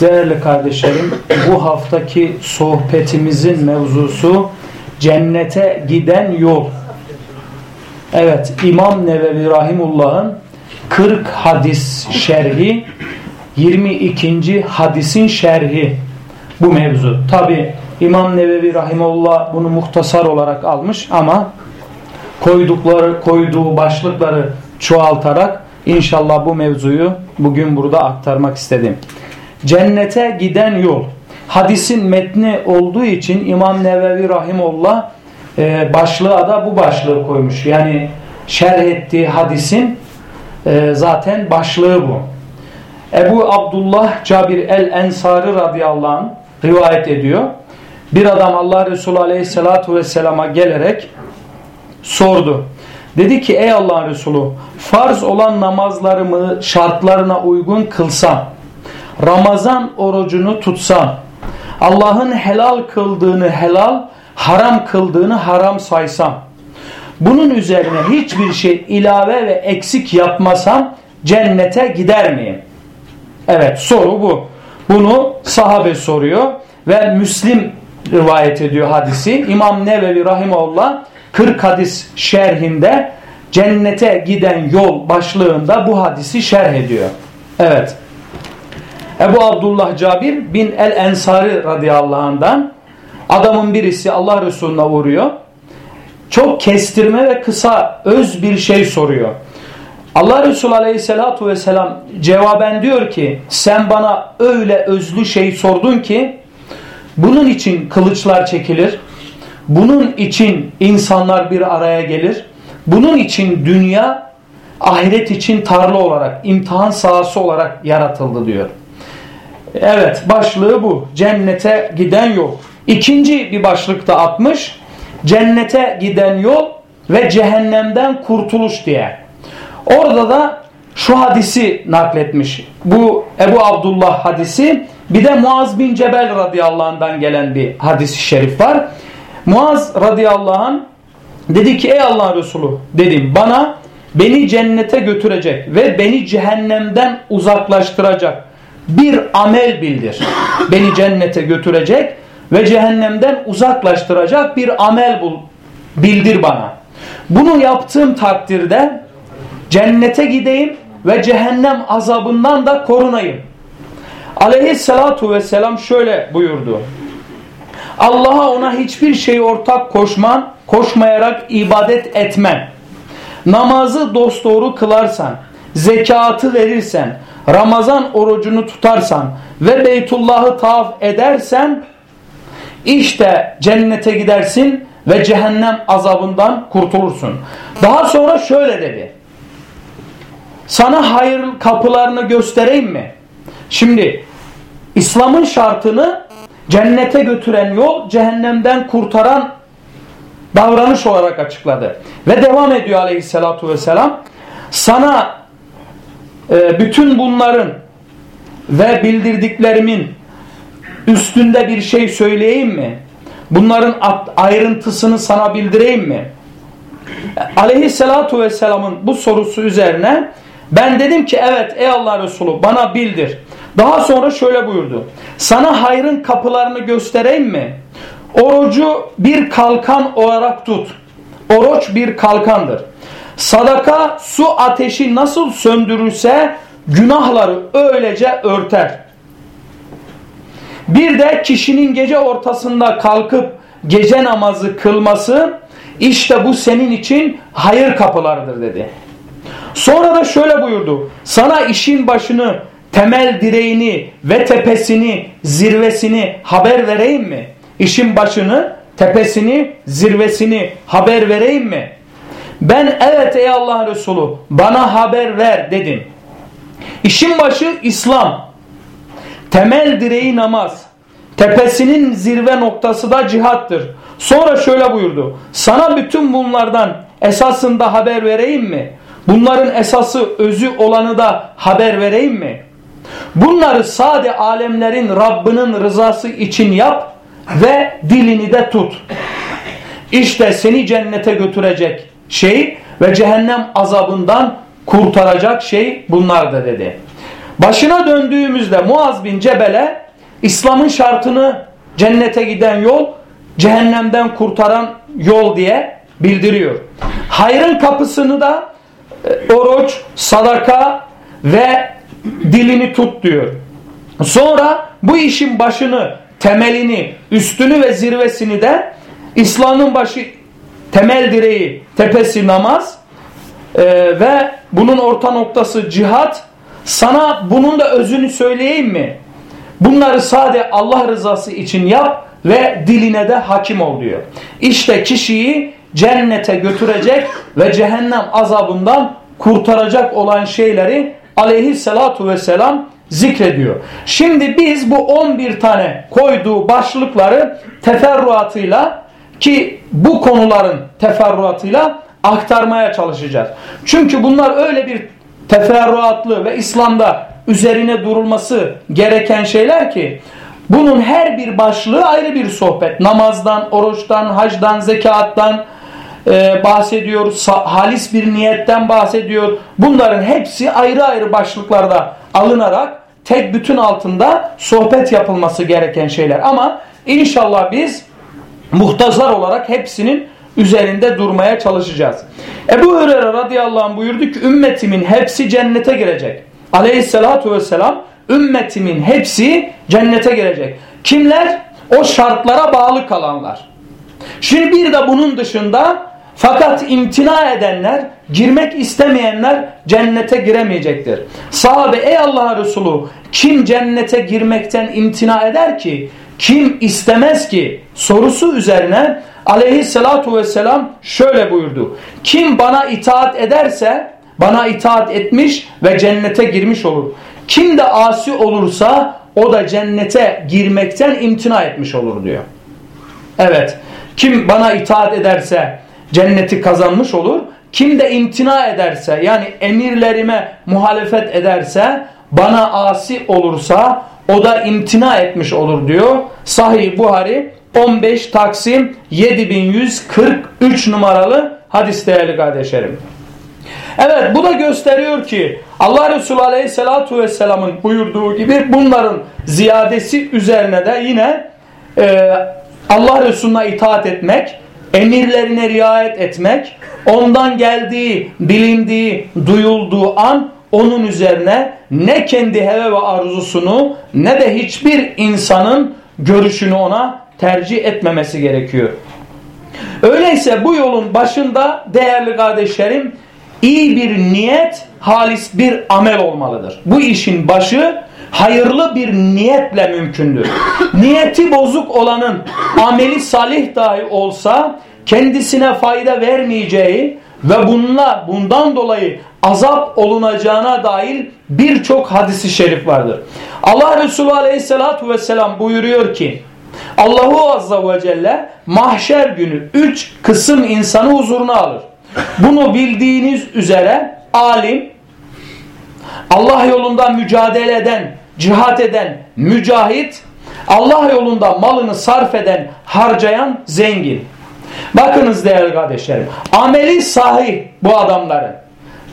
Değerli kardeşlerim, bu haftaki sohbetimizin mevzusu cennete giden yol. Evet, İmam Nevevi Rahimullah'ın 40 hadis şerhi, 22. hadisin şerhi bu mevzu. Tabi İmam Nevevi Rahimullah bunu muhtasar olarak almış ama koydukları, koyduğu başlıkları çoğaltarak inşallah bu mevzuyu bugün burada aktarmak istedim. Cennete giden yol. Hadisin metni olduğu için İmam Nevevi Rahimullah e, başlığa da bu başlığı koymuş. Yani şerh ettiği hadisin e, zaten başlığı bu. Ebu Abdullah Cabir el-Ensari radıyallahu anh rivayet ediyor. Bir adam Allah Resulü aleyhissalatu vesselama gelerek sordu. Dedi ki ey Allah'ın Resulü farz olan namazlarımı şartlarına uygun kılsam, Ramazan orucunu tutsam, Allah'ın helal kıldığını helal, haram kıldığını haram saysam, bunun üzerine hiçbir şey ilave ve eksik yapmasam cennete gider miyim? Evet soru bu. Bunu sahabe soruyor ve Müslim rivayet ediyor hadisi. İmam Nevevi Rahimullah 40 hadis şerhinde cennete giden yol başlığında bu hadisi şerh ediyor. Evet. Ebu Abdullah Cabir bin el-Ensari radıyallahu anh'dan adamın birisi Allah Resulü'ne uğruyor. Çok kestirme ve kısa öz bir şey soruyor. Allah Resulü aleyhissalatu vesselam cevaben diyor ki sen bana öyle özlü şey sordun ki bunun için kılıçlar çekilir. Bunun için insanlar bir araya gelir. Bunun için dünya ahiret için tarla olarak, imtihan sahası olarak yaratıldı diyor. Evet başlığı bu. Cennete giden yol. İkinci bir başlıkta atmış. Cennete giden yol ve cehennemden kurtuluş diye. Orada da şu hadisi nakletmiş. Bu Ebu Abdullah hadisi bir de Muaz bin Cebel radıyallahu anh'dan gelen bir hadis-i şerif var. Muaz radıyallahu anh dedi ki ey Allah Resulü dedim bana beni cennete götürecek ve beni cehennemden uzaklaştıracak bir amel bildir. Beni cennete götürecek ve cehennemden uzaklaştıracak bir amel bul, bildir bana. Bunu yaptığım takdirde cennete gideyim ve cehennem azabından da korunayım. Aleyhissalatu vesselam şöyle buyurdu. Allah'a ona hiçbir şey ortak koşman, koşmayarak ibadet etmen. Namazı dosdoğru kılarsan, zekatı verirsen, Ramazan orucunu tutarsan ve Beytullah'ı tavaf edersen işte cennete gidersin ve cehennem azabından kurtulursun. Daha sonra şöyle dedi. Sana hayır kapılarını göstereyim mi? Şimdi İslam'ın şartını cennete götüren yol cehennemden kurtaran davranış olarak açıkladı. Ve devam ediyor aleyhissalatu vesselam. Sana e, bütün bunların ve bildirdiklerimin üstünde bir şey söyleyeyim mi? Bunların ayrıntısını sana bildireyim mi? Aleyhissalatu vesselamın bu sorusu üzerine ben dedim ki evet ey Allah Resulü bana bildir. Daha sonra şöyle buyurdu. Sana hayrın kapılarını göstereyim mi? Orucu bir kalkan olarak tut. Oruç bir kalkandır. Sadaka su ateşi nasıl söndürürse günahları öylece örter. Bir de kişinin gece ortasında kalkıp gece namazı kılması işte bu senin için hayır kapılarıdır dedi. Sonra da şöyle buyurdu. Sana işin başını, temel direğini ve tepesini, zirvesini haber vereyim mi? İşin başını, tepesini, zirvesini haber vereyim mi? Ben evet ey Allah Resulü bana haber ver dedim. İşin başı İslam. Temel direği namaz. Tepesinin zirve noktası da cihattır. Sonra şöyle buyurdu. Sana bütün bunlardan esasında haber vereyim mi? Bunların esası özü olanı da haber vereyim mi? Bunları sade alemlerin Rabbinin rızası için yap ve dilini de tut. İşte seni cennete götürecek şey ve cehennem azabından kurtaracak şey bunlardır dedi. Başına döndüğümüzde Muaz bin Cebel'e İslam'ın şartını cennete giden yol, cehennemden kurtaran yol diye bildiriyor. Hayrın kapısını da e, oruç, sadaka ve dilini tut diyor. Sonra bu işin başını, temelini, üstünü ve zirvesini de İslam'ın başı, temel direği, tepesi namaz e, ve bunun orta noktası cihat. Sana bunun da özünü söyleyeyim mi? Bunları sade Allah rızası için yap ve diline de hakim ol diyor. İşte kişiyi cennete götürecek ve cehennem azabından kurtaracak olan şeyleri aleyhissalatu vesselam zikrediyor. Şimdi biz bu 11 tane koyduğu başlıkları teferruatıyla ki bu konuların teferruatıyla aktarmaya çalışacağız. Çünkü bunlar öyle bir teferruatlı ve İslam'da üzerine durulması gereken şeyler ki bunun her bir başlığı ayrı bir sohbet. Namazdan, oruçtan, hacdan, zekattan e, bahsediyor. Halis bir niyetten bahsediyor. Bunların hepsi ayrı ayrı başlıklarda alınarak tek bütün altında sohbet yapılması gereken şeyler. Ama inşallah biz muhtazar olarak hepsinin üzerinde durmaya çalışacağız. Ebu Hureyre radıyallahu anh buyurdu ki ümmetimin hepsi cennete girecek. Aleyhissalatu vesselam ümmetimin hepsi cennete girecek. Kimler? O şartlara bağlı kalanlar. Şimdi bir de bunun dışında fakat imtina edenler, girmek istemeyenler cennete giremeyecektir. Sahabe ey Allah Resulü kim cennete girmekten imtina eder ki? Kim istemez ki? Sorusu üzerine aleyhissalatu vesselam şöyle buyurdu. Kim bana itaat ederse bana itaat etmiş ve cennete girmiş olur. Kim de asi olursa o da cennete girmekten imtina etmiş olur diyor. Evet. Kim bana itaat ederse cenneti kazanmış olur. Kim de imtina ederse yani emirlerime muhalefet ederse bana asi olursa o da imtina etmiş olur diyor. Sahih Buhari 15 Taksim 7143 numaralı hadis değerli kardeşlerim. Evet bu da gösteriyor ki Allah Resulü Aleyhisselatü Vesselam'ın buyurduğu gibi bunların ziyadesi üzerine de yine e, Allah Resulüne itaat etmek, emirlerine riayet etmek, ondan geldiği, bilindiği, duyulduğu an onun üzerine ne kendi heve ve arzusunu ne de hiçbir insanın görüşünü ona tercih etmemesi gerekiyor. Öyleyse bu yolun başında değerli kardeşlerim iyi bir niyet, halis bir amel olmalıdır. Bu işin başı hayırlı bir niyetle mümkündür. Niyeti bozuk olanın ameli salih dahi olsa kendisine fayda vermeyeceği ve bununla bundan dolayı azap olunacağına dair birçok hadisi şerif vardır. Allah Resulü Aleyhisselatü vesselam buyuruyor ki Allahu Azza ve Celle mahşer günü üç kısım insanı huzuruna alır. Bunu bildiğiniz üzere alim, Allah yolunda mücadele eden, cihat eden, mücahit, Allah yolunda malını sarf eden, harcayan zengin. Bakınız değerli kardeşlerim. Ameli sahih bu adamların.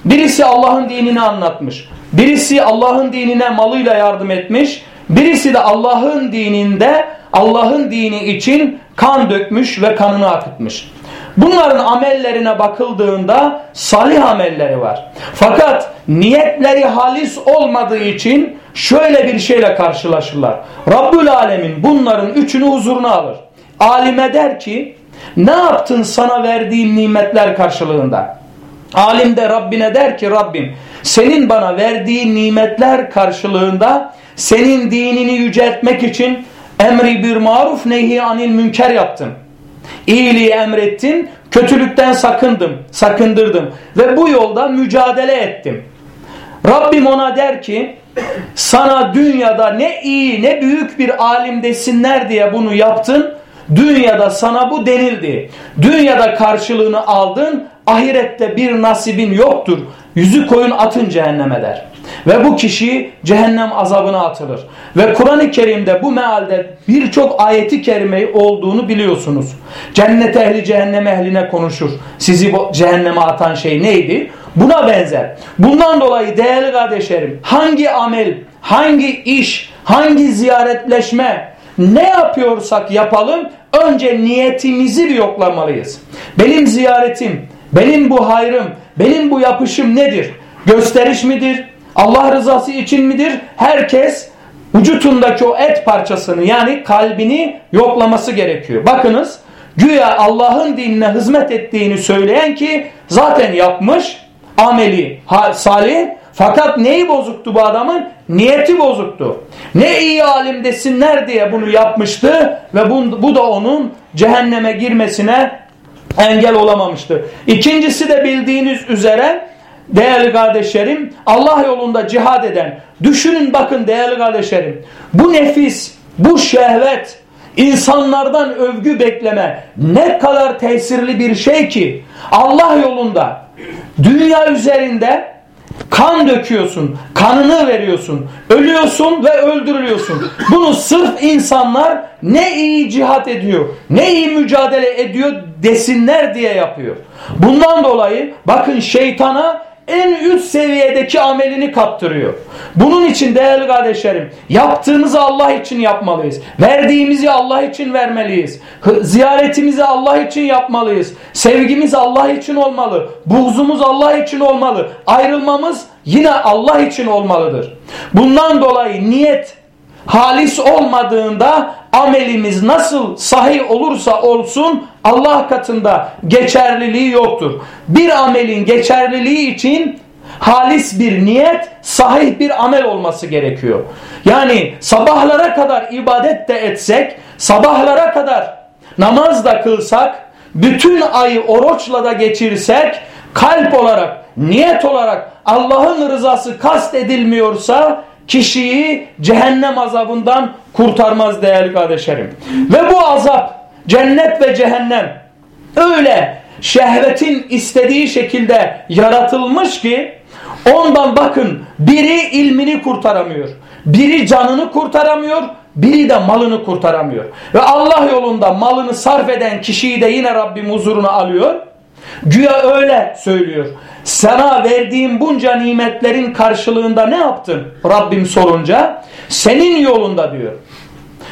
Birisi Allah'ın dinini anlatmış. Birisi Allah'ın dinine malıyla yardım etmiş. Birisi de Allah'ın dininde Allah'ın dini için kan dökmüş ve kanını akıtmış. Bunların amellerine bakıldığında salih amelleri var. Fakat niyetleri halis olmadığı için şöyle bir şeyle karşılaşırlar. Rabbül Alemin bunların üçünü huzuruna alır. Alime der ki ne yaptın sana verdiğim nimetler karşılığında? Alim de Rabbine der ki Rabbim senin bana verdiğin nimetler karşılığında senin dinini yüceltmek için emri bir maruf nehi anil münker yaptım. İyiliği emrettim, kötülükten sakındım, sakındırdım ve bu yolda mücadele ettim. Rabbim ona der ki sana dünyada ne iyi ne büyük bir alim desinler diye bunu yaptın. Dünyada sana bu denildi. Dünyada karşılığını aldın. Ahirette bir nasibin yoktur. Yüzü koyun atın cehenneme der. Ve bu kişi cehennem azabına atılır. Ve Kur'an-ı Kerim'de bu mealde birçok ayeti kerime olduğunu biliyorsunuz. Cennet ehli cehennem ehline konuşur. Sizi cehenneme atan şey neydi? buna benzer. Bundan dolayı değerli kardeşlerim hangi amel, hangi iş, hangi ziyaretleşme ne yapıyorsak yapalım önce niyetimizi bir yoklamalıyız. Benim ziyaretim, benim bu hayrım, benim bu yapışım nedir? Gösteriş midir? Allah rızası için midir? Herkes vücutundaki o et parçasını yani kalbini yoklaması gerekiyor. Bakınız güya Allah'ın dinine hizmet ettiğini söyleyen ki zaten yapmış ameli salih fakat neyi bozuktu bu adamın? Niyeti bozuktu. Ne iyi alim desinler diye bunu yapmıştı ve bu, bu da onun cehenneme girmesine engel olamamıştı. İkincisi de bildiğiniz üzere değerli kardeşlerim Allah yolunda cihad eden düşünün bakın değerli kardeşlerim bu nefis bu şehvet insanlardan övgü bekleme ne kadar tesirli bir şey ki Allah yolunda dünya üzerinde kan döküyorsun, kanını veriyorsun, ölüyorsun ve öldürülüyorsun. Bunu sırf insanlar ne iyi cihat ediyor, ne iyi mücadele ediyor desinler diye yapıyor. Bundan dolayı bakın şeytana en üst seviyedeki amelini kaptırıyor. Bunun için değerli kardeşlerim yaptığımızı Allah için yapmalıyız. Verdiğimizi Allah için vermeliyiz. Ziyaretimizi Allah için yapmalıyız. Sevgimiz Allah için olmalı. Buğzumuz Allah için olmalı. Ayrılmamız yine Allah için olmalıdır. Bundan dolayı niyet halis olmadığında amelimiz nasıl sahih olursa olsun Allah katında geçerliliği yoktur. Bir amelin geçerliliği için halis bir niyet, sahih bir amel olması gerekiyor. Yani sabahlara kadar ibadet de etsek, sabahlara kadar namaz da kılsak, bütün ayı oruçla da geçirsek, kalp olarak, niyet olarak Allah'ın rızası kast edilmiyorsa kişiyi cehennem azabından kurtarmaz değerli kardeşlerim. Ve bu azap cennet ve cehennem öyle şehvetin istediği şekilde yaratılmış ki ondan bakın biri ilmini kurtaramıyor. Biri canını kurtaramıyor. Biri de malını kurtaramıyor. Ve Allah yolunda malını sarf eden kişiyi de yine Rabbim huzuruna alıyor. Güya öyle söylüyor. Sana verdiğim bunca nimetlerin karşılığında ne yaptın? Rabbim sorunca senin yolunda diyor.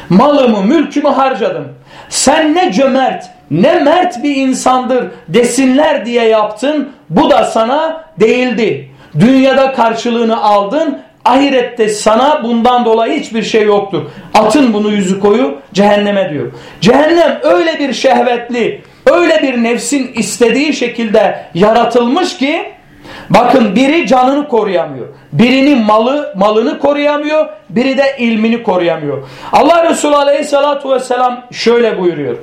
Malımı, mülkümü harcadım. Sen ne cömert, ne mert bir insandır desinler diye yaptın. Bu da sana değildi. Dünyada karşılığını aldın. Ahirette sana bundan dolayı hiçbir şey yoktur. Atın bunu yüzü koyu cehenneme diyor. Cehennem öyle bir şehvetli, öyle bir nefsin istediği şekilde yaratılmış ki bakın biri canını koruyamıyor. Birinin malı malını koruyamıyor, biri de ilmini koruyamıyor. Allah Resulü Aleyhissalatu vesselam şöyle buyuruyor.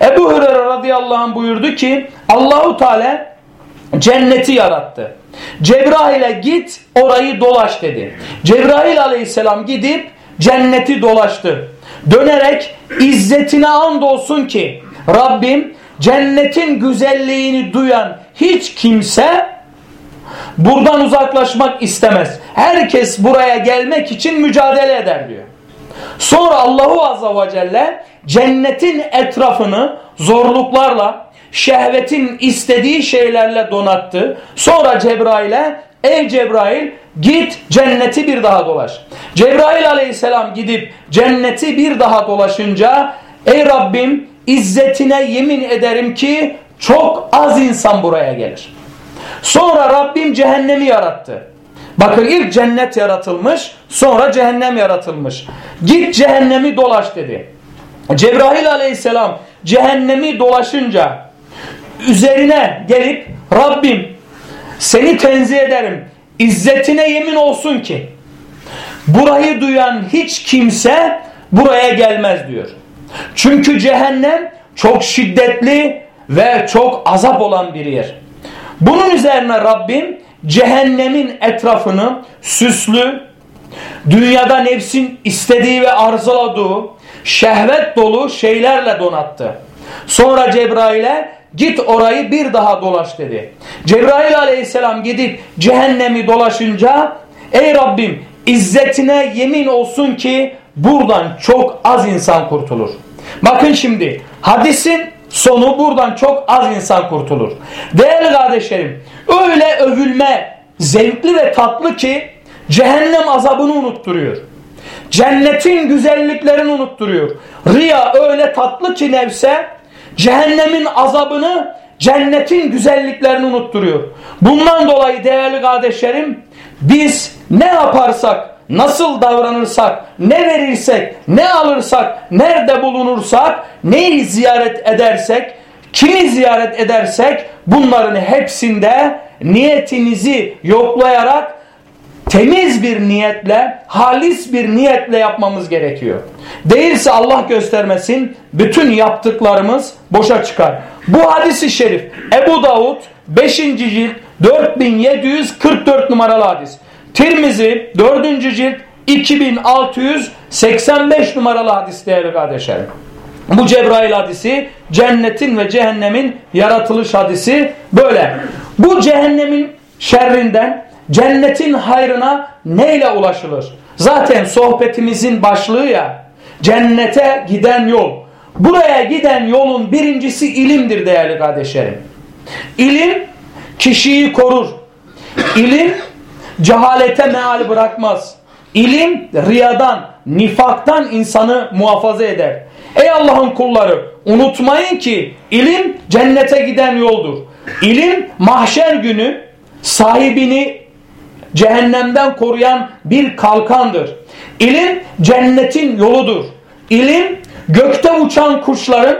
Ebu Hureyre radıyallahu anh buyurdu ki Allahu Teala cenneti yarattı. Cebrail'e git orayı dolaş dedi. Cebrail aleyhisselam gidip cenneti dolaştı. Dönerek izzetine andolsun ki Rabbim cennetin güzelliğini duyan hiç kimse buradan uzaklaşmak istemez. Herkes buraya gelmek için mücadele eder diyor. Sonra Allahu Azza ve Celle cennetin etrafını zorluklarla, şehvetin istediği şeylerle donattı. Sonra Cebrail'e ey Cebrail git cenneti bir daha dolaş. Cebrail aleyhisselam gidip cenneti bir daha dolaşınca ey Rabbim İzzetine yemin ederim ki çok az insan buraya gelir. Sonra Rabbim cehennemi yarattı. Bakın ilk cennet yaratılmış, sonra cehennem yaratılmış. Git cehennemi dolaş dedi. Cebrail aleyhisselam cehennemi dolaşınca üzerine gelip Rabbim seni tenzih ederim. İzzetine yemin olsun ki burayı duyan hiç kimse buraya gelmez diyor. Çünkü cehennem çok şiddetli ve çok azap olan bir yer. Bunun üzerine Rabbim cehennemin etrafını süslü, dünyada nefsin istediği ve arzuladığı şehvet dolu şeylerle donattı. Sonra Cebrail'e git orayı bir daha dolaş dedi. Cebrail aleyhisselam gidip cehennemi dolaşınca ey Rabbim izzetine yemin olsun ki buradan çok az insan kurtulur. Bakın şimdi hadisin sonu buradan çok az insan kurtulur. Değerli kardeşlerim öyle övülme zevkli ve tatlı ki cehennem azabını unutturuyor. Cennetin güzelliklerini unutturuyor. Riya öyle tatlı ki nefse cehennemin azabını cennetin güzelliklerini unutturuyor. Bundan dolayı değerli kardeşlerim biz ne yaparsak nasıl davranırsak, ne verirsek, ne alırsak, nerede bulunursak, neyi ziyaret edersek, kimi ziyaret edersek bunların hepsinde niyetinizi yoklayarak temiz bir niyetle, halis bir niyetle yapmamız gerekiyor. Değilse Allah göstermesin bütün yaptıklarımız boşa çıkar. Bu hadisi şerif Ebu Davud 5. cilt 4744 numaralı hadis. Tirmizi 4. cilt 2685 numaralı hadis değerli kardeşlerim. Bu Cebrail hadisi cennetin ve cehennemin yaratılış hadisi böyle. Bu cehennemin şerrinden cennetin hayrına neyle ulaşılır? Zaten sohbetimizin başlığı ya cennete giden yol. Buraya giden yolun birincisi ilimdir değerli kardeşlerim. İlim kişiyi korur. İlim cehalete meal bırakmaz. İlim riyadan, nifaktan insanı muhafaza eder. Ey Allah'ın kulları unutmayın ki ilim cennete giden yoldur. İlim mahşer günü sahibini cehennemden koruyan bir kalkandır. İlim cennetin yoludur. İlim gökte uçan kuşların,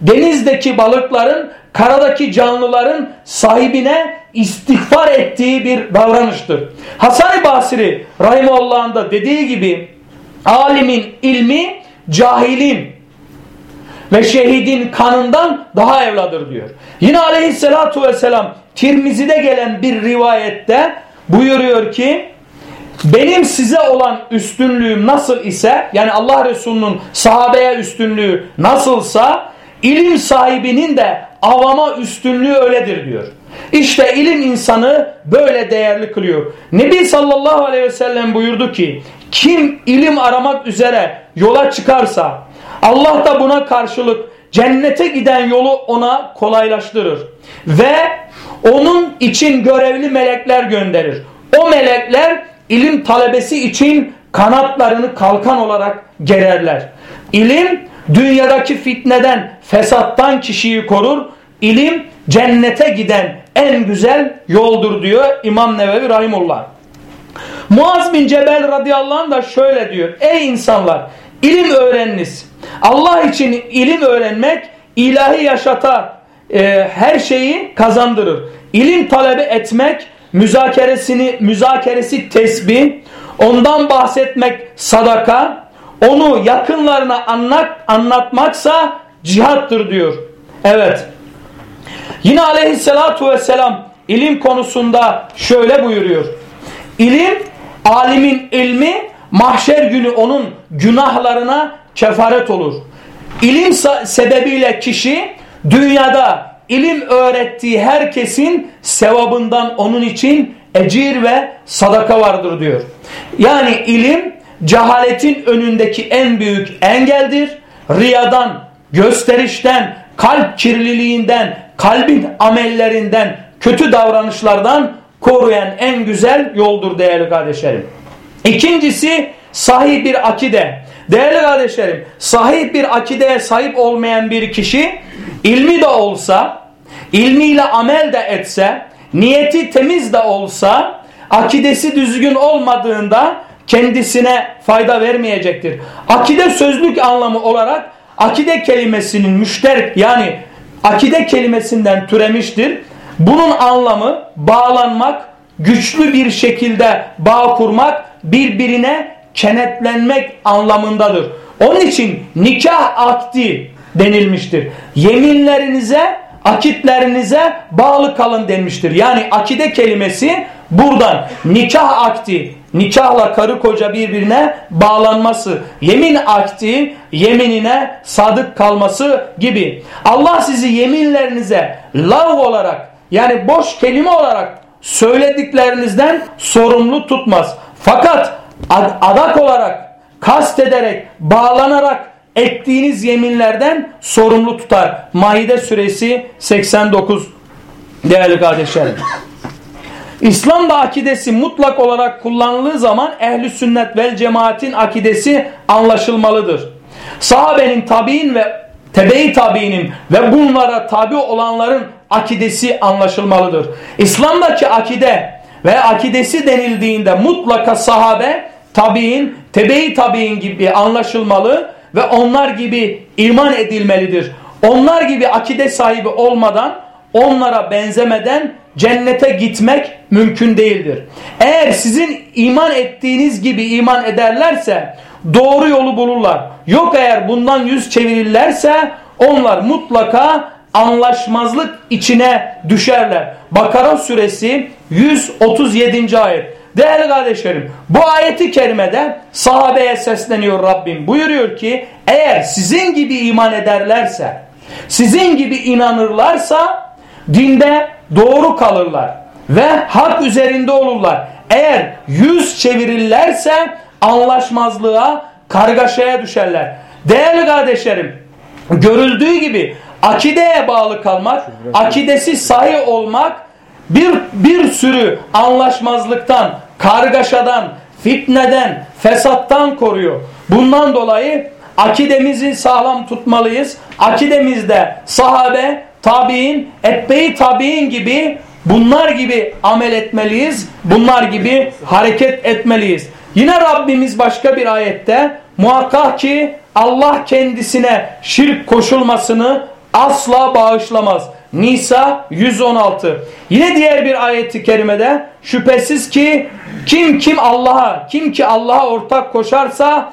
denizdeki balıkların, karadaki canlıların sahibine istiğfar ettiği bir davranıştır. Hasan-ı Basri Rahimullah'ın da dediği gibi alimin ilmi cahilin ve şehidin kanından daha evladır diyor. Yine aleyhissalatu vesselam Tirmizi'de gelen bir rivayette buyuruyor ki benim size olan üstünlüğüm nasıl ise yani Allah Resulü'nün sahabeye üstünlüğü nasılsa ilim sahibinin de avama üstünlüğü öyledir diyor. İşte ilim insanı böyle değerli kılıyor. Nebi sallallahu aleyhi ve sellem buyurdu ki kim ilim aramak üzere yola çıkarsa Allah da buna karşılık cennete giden yolu ona kolaylaştırır. Ve onun için görevli melekler gönderir. O melekler ilim talebesi için kanatlarını kalkan olarak gererler. İlim dünyadaki fitneden, fesattan kişiyi korur. İlim cennete giden en güzel yoldur diyor İmam Nevevi Rahimullah. Muaz bin Cebel radıyallahu anh da şöyle diyor. Ey insanlar ilim öğreniniz. Allah için ilim öğrenmek ilahi yaşata e, her şeyi kazandırır. İlim talebi etmek müzakeresini müzakeresi tesbih, ondan bahsetmek sadaka, onu yakınlarına anlat, anlatmaksa cihattır diyor. Evet. Yine aleyhissalatu vesselam ilim konusunda şöyle buyuruyor. İlim, alimin ilmi mahşer günü onun günahlarına kefaret olur. İlim sebebiyle kişi dünyada ilim öğrettiği herkesin sevabından onun için ecir ve sadaka vardır diyor. Yani ilim cehaletin önündeki en büyük engeldir. Riyadan, gösterişten, kalp kirliliğinden, kalbin amellerinden, kötü davranışlardan koruyan en güzel yoldur değerli kardeşlerim. İkincisi sahih bir akide. Değerli kardeşlerim, sahih bir akideye sahip olmayan bir kişi ilmi de olsa, ilmiyle amel de etse, niyeti temiz de olsa, akidesi düzgün olmadığında kendisine fayda vermeyecektir. Akide sözlük anlamı olarak akide kelimesinin müşterek yani akide kelimesinden türemiştir. Bunun anlamı bağlanmak, güçlü bir şekilde bağ kurmak, birbirine kenetlenmek anlamındadır. Onun için nikah akdi denilmiştir. Yeminlerinize, akitlerinize bağlı kalın denmiştir. Yani akide kelimesi buradan nikah akdi, nikahla karı koca birbirine bağlanması, yemin akdi, yeminine sadık kalması gibi. Allah sizi yeminlerinize lav olarak yani boş kelime olarak söylediklerinizden sorumlu tutmaz. Fakat adak olarak, kast ederek, bağlanarak ettiğiniz yeminlerden sorumlu tutar. Maide suresi 89 değerli kardeşlerim. İslam'da akidesi mutlak olarak kullanıldığı zaman ehli sünnet vel cemaatin akidesi anlaşılmalıdır. Sahabenin tabi'in ve tebe-i tabi'inin ve bunlara tabi olanların akidesi anlaşılmalıdır. İslam'daki akide ve akidesi denildiğinde mutlaka sahabe, tabi'in, tebe-i tabi'in gibi anlaşılmalı ve onlar gibi iman edilmelidir. Onlar gibi akide sahibi olmadan, onlara benzemeden cennete gitmek mümkün değildir. Eğer sizin iman ettiğiniz gibi iman ederlerse doğru yolu bulurlar. Yok eğer bundan yüz çevirirlerse onlar mutlaka anlaşmazlık içine düşerler. Bakara suresi 137. ayet. Değerli kardeşlerim bu ayeti kerimede sahabeye sesleniyor Rabbim. Buyuruyor ki eğer sizin gibi iman ederlerse, sizin gibi inanırlarsa dinde doğru kalırlar ve hak üzerinde olurlar. Eğer yüz çevirirlerse anlaşmazlığa, kargaşaya düşerler. Değerli kardeşlerim, görüldüğü gibi akideye bağlı kalmak, akidesi sahih olmak bir, bir sürü anlaşmazlıktan, kargaşadan, fitneden, fesattan koruyor. Bundan dolayı akidemizi sağlam tutmalıyız. Akidemizde sahabe, tabi'in, etbeyi tabi'in gibi bunlar gibi amel etmeliyiz. Bunlar gibi hareket etmeliyiz. Yine Rabbimiz başka bir ayette muhakkak ki Allah kendisine şirk koşulmasını asla bağışlamaz. Nisa 116. Yine diğer bir ayeti kerimede şüphesiz ki kim kim Allah'a kim ki Allah'a ortak koşarsa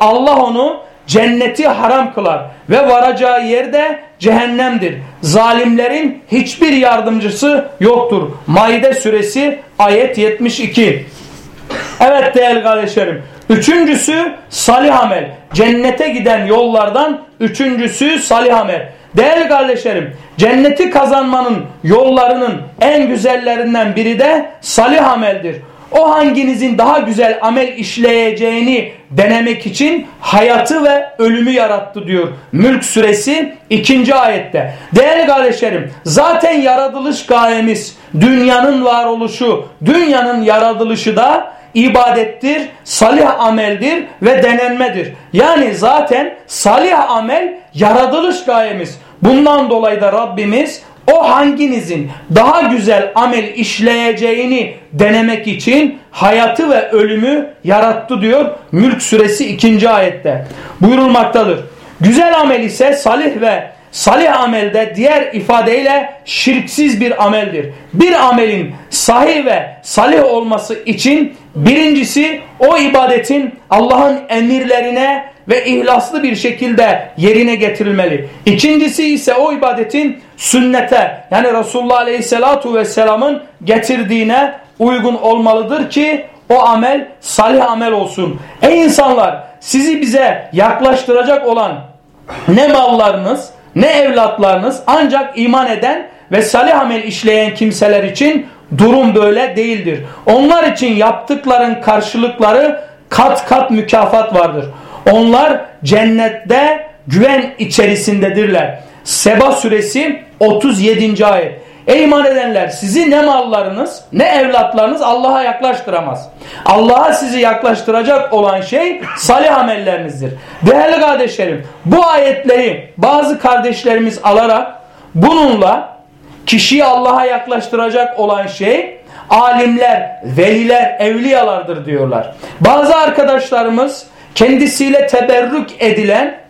Allah onu cenneti haram kılar ve varacağı yerde cehennemdir. Zalimlerin hiçbir yardımcısı yoktur. Maide suresi ayet 72. Evet değerli kardeşlerim. Üçüncüsü salih amel. Cennete giden yollardan üçüncüsü salih amel. Değerli kardeşlerim, cenneti kazanmanın yollarının en güzellerinden biri de salih ameldir. O hanginizin daha güzel amel işleyeceğini denemek için hayatı ve ölümü yarattı diyor. Mülk suresi 2. ayette. Değerli kardeşlerim zaten yaratılış gayemiz dünyanın varoluşu, dünyanın yaratılışı da ibadettir, salih ameldir ve denenmedir. Yani zaten salih amel yaratılış gayemiz. Bundan dolayı da Rabbimiz o hanginizin daha güzel amel işleyeceğini denemek için hayatı ve ölümü yarattı diyor Mülk suresi 2. ayette. Buyurulmaktadır. Güzel amel ise salih ve salih amelde diğer ifadeyle şirksiz bir ameldir. Bir amelin sahih ve salih olması için birincisi o ibadetin Allah'ın emirlerine ve ihlaslı bir şekilde yerine getirilmeli. İkincisi ise o ibadetin sünnete yani Resulullah Aleyhisselatu Vesselam'ın getirdiğine uygun olmalıdır ki o amel salih amel olsun. Ey insanlar sizi bize yaklaştıracak olan ne mallarınız ne evlatlarınız ancak iman eden ve salih amel işleyen kimseler için durum böyle değildir. Onlar için yaptıkların karşılıkları kat kat mükafat vardır. Onlar cennette güven içerisindedirler. Seba suresi 37. ayet. Ey iman edenler sizi ne mallarınız ne evlatlarınız Allah'a yaklaştıramaz. Allah'a sizi yaklaştıracak olan şey salih amellerinizdir. Değerli kardeşlerim bu ayetleri bazı kardeşlerimiz alarak bununla kişiyi Allah'a yaklaştıracak olan şey alimler, veliler, evliyalardır diyorlar. Bazı arkadaşlarımız kendisiyle teberrük edilen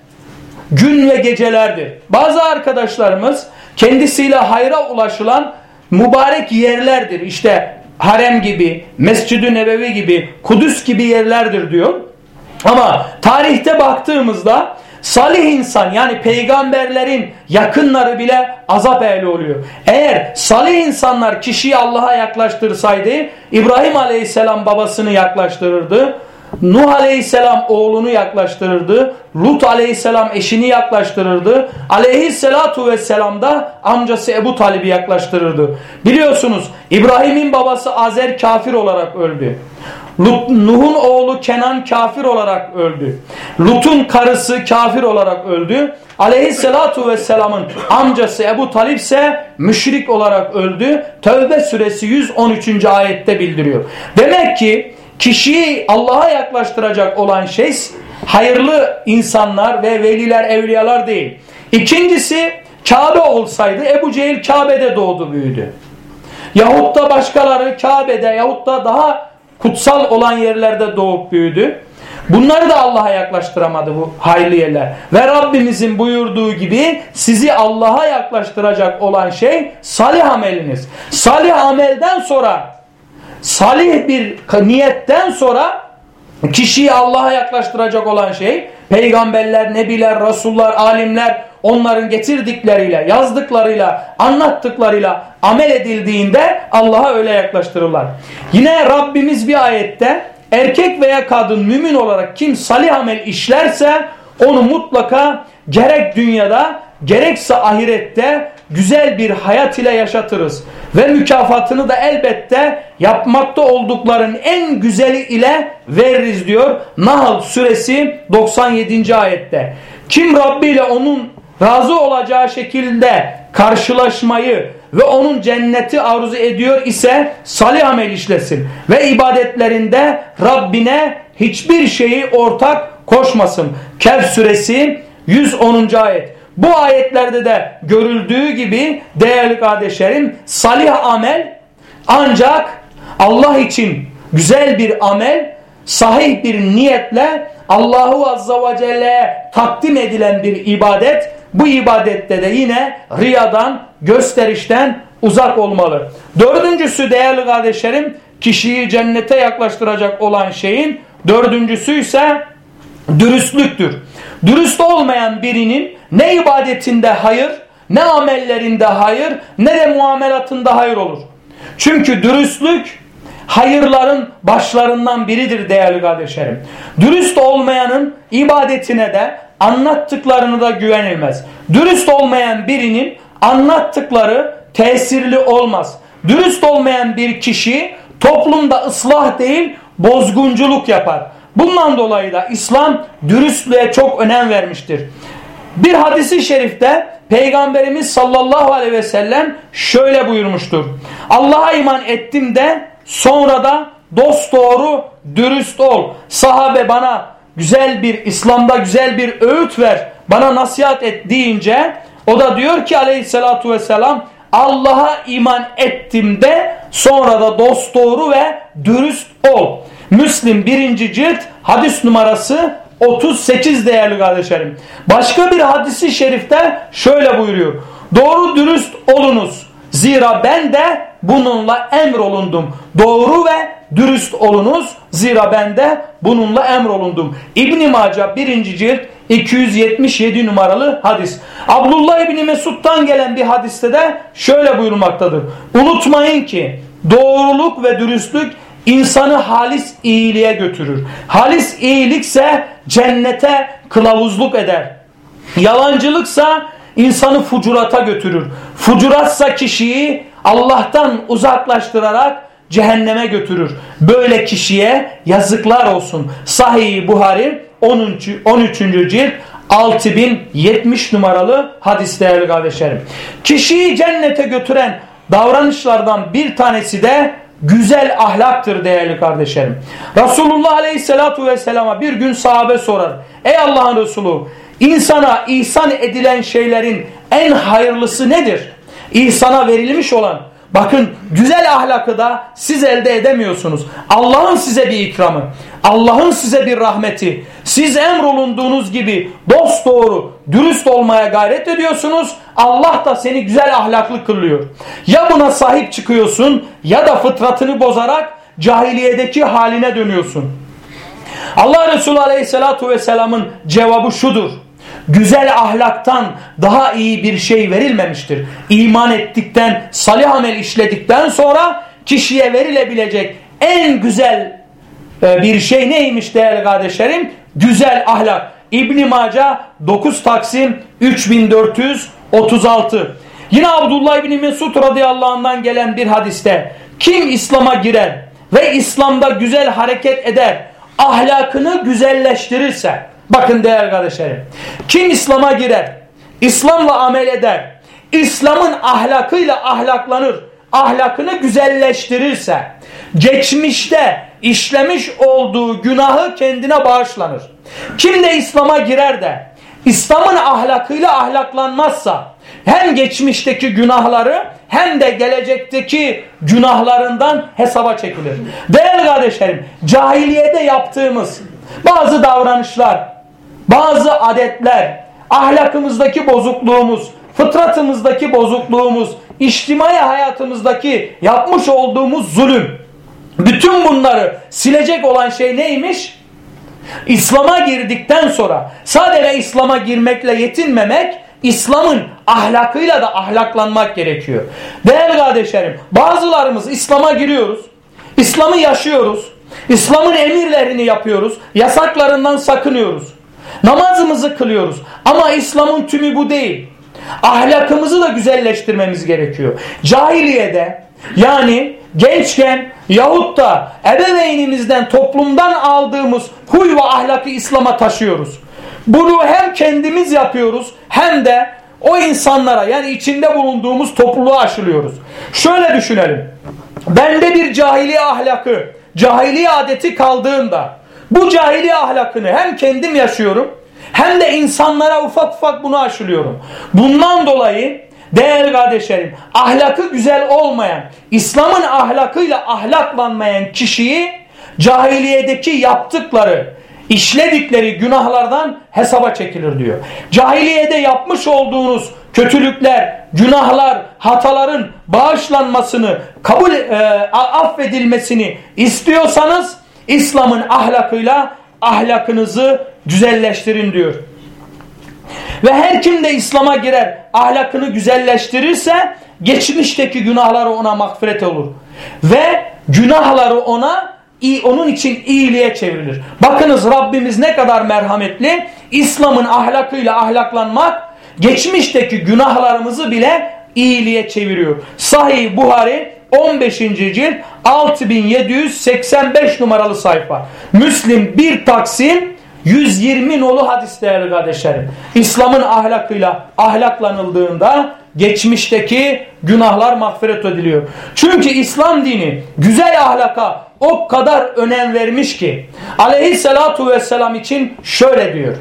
gün ve gecelerdir. Bazı arkadaşlarımız kendisiyle hayra ulaşılan mübarek yerlerdir. İşte harem gibi, Mescid-i Nebevi gibi, Kudüs gibi yerlerdir diyor. Ama tarihte baktığımızda salih insan yani peygamberlerin yakınları bile azap ehli oluyor. Eğer salih insanlar kişiyi Allah'a yaklaştırsaydı İbrahim aleyhisselam babasını yaklaştırırdı. Nuh aleyhisselam oğlunu yaklaştırırdı. Lut aleyhisselam eşini yaklaştırırdı. Aleyhisselatu vesselam da amcası Ebu Talib'i yaklaştırırdı. Biliyorsunuz İbrahim'in babası Azer kafir olarak öldü. Nuh'un oğlu Kenan kafir olarak öldü. Lut'un karısı kafir olarak öldü. Aleyhisselatu vesselamın amcası Ebu Talip ise müşrik olarak öldü. Tövbe suresi 113. ayette bildiriyor. Demek ki kişiyi Allah'a yaklaştıracak olan şey hayırlı insanlar ve veliler, evliyalar değil. İkincisi Kabe olsaydı Ebu Cehil Kabe'de doğdu büyüdü. Yahut da başkaları Kabe'de yahut da daha kutsal olan yerlerde doğup büyüdü. Bunları da Allah'a yaklaştıramadı bu hayırlı yerler. Ve Rabbimizin buyurduğu gibi sizi Allah'a yaklaştıracak olan şey salih ameliniz. Salih amelden sonra salih bir niyetten sonra kişiyi Allah'a yaklaştıracak olan şey peygamberler, nebiler, rasullar, alimler onların getirdikleriyle, yazdıklarıyla, anlattıklarıyla amel edildiğinde Allah'a öyle yaklaştırırlar. Yine Rabbimiz bir ayette erkek veya kadın mümin olarak kim salih amel işlerse onu mutlaka gerek dünyada gerekse ahirette güzel bir hayat ile yaşatırız. Ve mükafatını da elbette yapmakta oldukların en güzeli ile veririz diyor Nahl suresi 97. ayette. Kim Rabbi ile onun razı olacağı şekilde karşılaşmayı ve onun cenneti arzu ediyor ise salih amel işlesin ve ibadetlerinde Rabbine hiçbir şeyi ortak koşmasın. Kehf suresi 110. ayet. Bu ayetlerde de görüldüğü gibi değerli kardeşlerim salih amel ancak Allah için güzel bir amel sahih bir niyetle Allahu Azza ve Celle'ye takdim edilen bir ibadet bu ibadette de yine riyadan, gösterişten uzak olmalı. Dördüncüsü değerli kardeşlerim kişiyi cennete yaklaştıracak olan şeyin dördüncüsü ise dürüstlüktür. Dürüst olmayan birinin ne ibadetinde hayır, ne amellerinde hayır, ne de muamelatında hayır olur. Çünkü dürüstlük hayırların başlarından biridir değerli kardeşlerim. Dürüst olmayanın ibadetine de anlattıklarını da güvenilmez. Dürüst olmayan birinin anlattıkları tesirli olmaz. Dürüst olmayan bir kişi toplumda ıslah değil bozgunculuk yapar. Bundan dolayı da İslam dürüstlüğe çok önem vermiştir. Bir hadisi şerifte Peygamberimiz sallallahu aleyhi ve sellem şöyle buyurmuştur. Allah'a iman ettim de sonra da dost doğru dürüst ol. Sahabe bana güzel bir İslam'da güzel bir öğüt ver bana nasihat et deyince o da diyor ki aleyhissalatu vesselam Allah'a iman ettim de sonra da dost doğru ve dürüst ol. Müslim birinci cilt hadis numarası 38 değerli kardeşlerim. Başka bir hadisi şerifte şöyle buyuruyor. Doğru dürüst olunuz. Zira ben de bununla emrolundum. Doğru ve dürüst olunuz. Zira ben de bununla emrolundum. İbn-i Maca 1. cilt 277 numaralı hadis. Abdullah İbni Mesud'dan gelen bir hadiste de şöyle buyurmaktadır. Unutmayın ki doğruluk ve dürüstlük insanı halis iyiliğe götürür. Halis iyilikse cennete kılavuzluk eder. Yalancılıksa insanı fucurata götürür. Fucuratsa kişiyi Allah'tan uzaklaştırarak cehenneme götürür. Böyle kişiye yazıklar olsun. Sahih Buhari 13. 13. cilt 6070 numaralı hadis değerli kardeşlerim. Kişiyi cennete götüren davranışlardan bir tanesi de güzel ahlaktır değerli kardeşlerim. Resulullah Aleyhisselatu Vesselam'a bir gün sahabe sorar. Ey Allah'ın Resulü insana ihsan edilen şeylerin en hayırlısı nedir? İhsana verilmiş olan Bakın güzel ahlakı da siz elde edemiyorsunuz. Allah'ın size bir ikramı, Allah'ın size bir rahmeti. Siz emrolunduğunuz gibi dost doğru, dürüst olmaya gayret ediyorsunuz. Allah da seni güzel ahlaklı kılıyor. Ya buna sahip çıkıyorsun ya da fıtratını bozarak cahiliyedeki haline dönüyorsun. Allah Resulü Aleyhisselatü Vesselam'ın cevabı şudur güzel ahlaktan daha iyi bir şey verilmemiştir. İman ettikten, salih amel işledikten sonra kişiye verilebilecek en güzel e, bir şey neymiş değerli kardeşlerim? Güzel ahlak. İbn Maca 9 Taksim 3436. Yine Abdullah İbni Mesud radıyallahu anh'dan gelen bir hadiste kim İslam'a girer ve İslam'da güzel hareket eder, ahlakını güzelleştirirse, bakın değerli kardeşlerim, kim İslam'a girer, İslam'la amel eder, İslam'ın ahlakıyla ahlaklanır, ahlakını güzelleştirirse, geçmişte işlemiş olduğu günahı kendine bağışlanır. Kim de İslam'a girer de, İslam'ın ahlakıyla ahlaklanmazsa, hem geçmişteki günahları hem de gelecekteki günahlarından hesaba çekilir. Değerli kardeşlerim, cahiliyede yaptığımız bazı davranışlar, bazı adetler, ahlakımızdaki bozukluğumuz, fıtratımızdaki bozukluğumuz, içtimai hayatımızdaki yapmış olduğumuz zulüm, bütün bunları silecek olan şey neymiş? İslam'a girdikten sonra sadece İslam'a girmekle yetinmemek, İslam'ın ahlakıyla da ahlaklanmak gerekiyor. Değerli kardeşlerim, bazılarımız İslam'a giriyoruz, İslam'ı yaşıyoruz, İslam'ın emirlerini yapıyoruz, yasaklarından sakınıyoruz. Namazımızı kılıyoruz ama İslam'ın tümü bu değil. Ahlakımızı da güzelleştirmemiz gerekiyor. Cahiliyede yani gençken yahut da ebeveynimizden toplumdan aldığımız huy ve ahlakı İslam'a taşıyoruz. Bunu hem kendimiz yapıyoruz hem de o insanlara yani içinde bulunduğumuz topluluğa aşılıyoruz. Şöyle düşünelim. Bende bir cahiliye ahlakı, cahiliye adeti kaldığında bu cahiliye ahlakını hem kendim yaşıyorum hem de insanlara ufak ufak bunu aşılıyorum. Bundan dolayı değerli kardeşlerim ahlakı güzel olmayan, İslam'ın ahlakıyla ahlaklanmayan kişiyi cahiliyedeki yaptıkları, işledikleri günahlardan hesaba çekilir diyor. Cahiliyede yapmış olduğunuz kötülükler, günahlar, hataların bağışlanmasını, kabul e, affedilmesini istiyorsanız İslam'ın ahlakıyla ahlakınızı güzelleştirin diyor. Ve her kim de İslam'a girer ahlakını güzelleştirirse geçmişteki günahları ona mağfiret olur. Ve günahları ona onun için iyiliğe çevrilir. Bakınız Rabbimiz ne kadar merhametli. İslam'ın ahlakıyla ahlaklanmak geçmişteki günahlarımızı bile iyiliğe çeviriyor. Sahih Buhari 15. cilt 6785 numaralı sayfa. Müslim bir Taksim 120 nolu hadis değerli kardeşlerim. İslam'ın ahlakıyla ahlaklanıldığında geçmişteki günahlar mağfiret ediliyor. Çünkü İslam dini güzel ahlaka o kadar önem vermiş ki aleyhissalatu vesselam için şöyle diyor.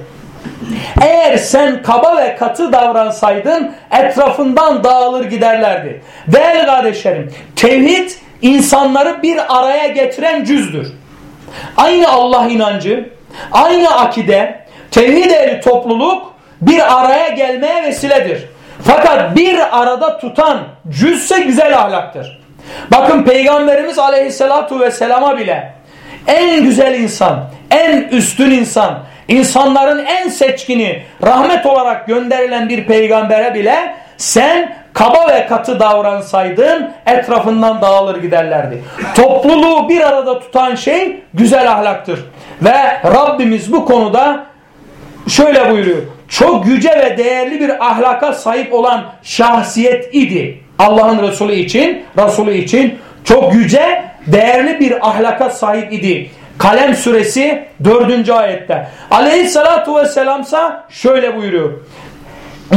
Eğer sen kaba ve katı davransaydın etrafından dağılır giderlerdi. Değerli kardeşlerim tevhid insanları bir araya getiren cüzdür. Aynı Allah inancı, aynı akide, tevhid ehli topluluk bir araya gelmeye vesiledir. Fakat bir arada tutan cüzse güzel ahlaktır. Bakın Peygamberimiz aleyhissalatu vesselama bile en güzel insan, en üstün insan, insanların en seçkini, rahmet olarak gönderilen bir peygambere bile sen kaba ve katı davransaydın etrafından dağılır giderlerdi. Topluluğu bir arada tutan şey güzel ahlaktır. Ve Rabbimiz bu konuda şöyle buyuruyor. Çok yüce ve değerli bir ahlaka sahip olan şahsiyet idi. Allah'ın Resulü için, Resulü için çok yüce, değerli bir ahlaka sahip idi. Kalem suresi 4. ayette. Aleyhissalatu vesselamsa şöyle buyuruyor.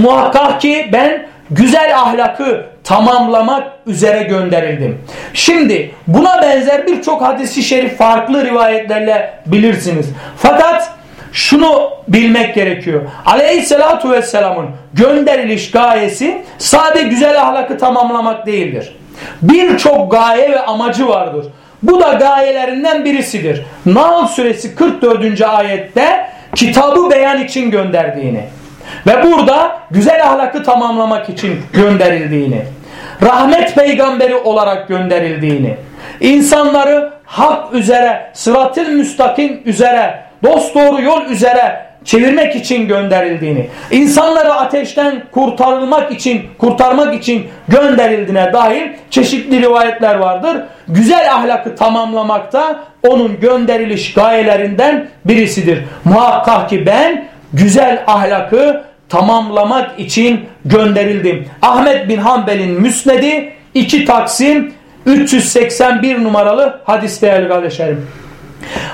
Muhakkak ki ben güzel ahlakı tamamlamak üzere gönderildim. Şimdi buna benzer birçok hadisi şerif farklı rivayetlerle bilirsiniz. Fakat şunu bilmek gerekiyor. Aleyhissalatu vesselamın gönderiliş gayesi sade güzel ahlakı tamamlamak değildir. Birçok gaye ve amacı vardır. Bu da gayelerinden birisidir. Nahl suresi 44. ayette kitabı beyan için gönderdiğini ve burada güzel ahlakı tamamlamak için gönderildiğini, rahmet peygamberi olarak gönderildiğini, insanları hak üzere, sıratıl müstakim üzere, dost doğru yol üzere çevirmek için gönderildiğini, insanları ateşten kurtarılmak için, kurtarmak için gönderildiğine dair çeşitli rivayetler vardır. Güzel ahlakı tamamlamakta onun gönderiliş gayelerinden birisidir. Muhakkak ki ben güzel ahlakı tamamlamak için gönderildim. Ahmet bin Hanbel'in müsnedi 2 Taksim 381 numaralı hadis değerli kardeşlerim.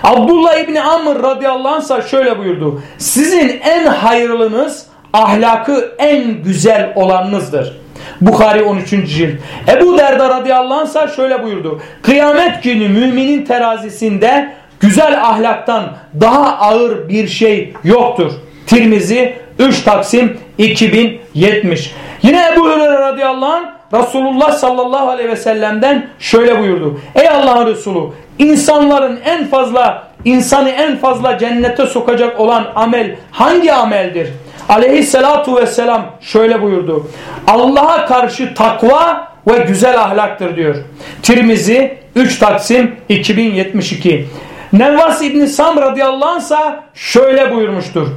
Abdullah İbni Amr radıyallahu anh şöyle buyurdu. Sizin en hayırlınız ahlakı en güzel olanınızdır. Bukhari 13. cilt. Ebu Derda radıyallahu anh şöyle buyurdu. Kıyamet günü müminin terazisinde güzel ahlaktan daha ağır bir şey yoktur. Tirmizi 3 Taksim 2070. Yine Ebu Hureyre radıyallahu anh Resulullah sallallahu aleyhi ve sellem'den şöyle buyurdu. Ey Allah'ın Resulü insanların en fazla insanı en fazla cennete sokacak olan amel hangi ameldir? Aleyhissalatu vesselam şöyle buyurdu. Allah'a karşı takva ve güzel ahlaktır diyor. Tirmizi 3 Taksim 2072. Nevvas İbni Sam radıyallahu anh şöyle buyurmuştur.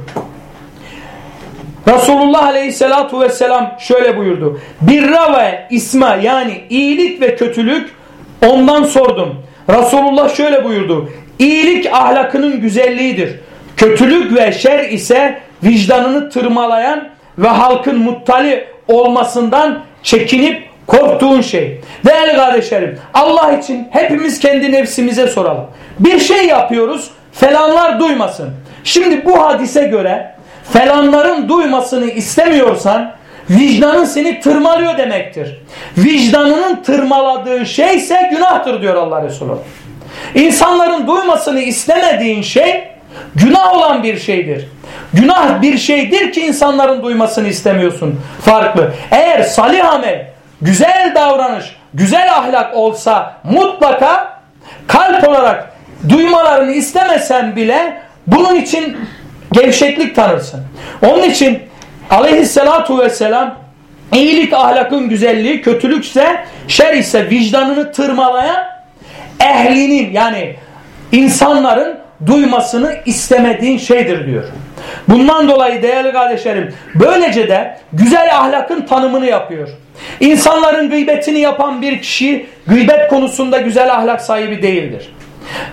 Resulullah aleyhissalatu vesselam şöyle buyurdu. Birra ve isma yani iyilik ve kötülük ondan sordum. Resulullah şöyle buyurdu. İyilik ahlakının güzelliğidir. Kötülük ve şer ise vicdanını tırmalayan ve halkın muttali olmasından çekinip korktuğun şey. Değerli kardeşlerim Allah için hepimiz kendi nefsimize soralım. Bir şey yapıyoruz falanlar duymasın. Şimdi bu hadise göre falanların duymasını istemiyorsan vicdanın seni tırmalıyor demektir. Vicdanının tırmaladığı şey ise günahtır diyor Allah Resulü. İnsanların duymasını istemediğin şey günah olan bir şeydir. Günah bir şeydir ki insanların duymasını istemiyorsun. Farklı. Eğer salih amel, güzel davranış, güzel ahlak olsa mutlaka kalp olarak duymalarını istemesen bile bunun için gevşeklik tanırsın. Onun için aleyhissalatu vesselam iyilik ahlakın güzelliği, kötülükse şer ise vicdanını tırmalayan ehlinin yani insanların duymasını istemediğin şeydir diyor. Bundan dolayı değerli kardeşlerim böylece de güzel ahlakın tanımını yapıyor. İnsanların gıybetini yapan bir kişi gıybet konusunda güzel ahlak sahibi değildir.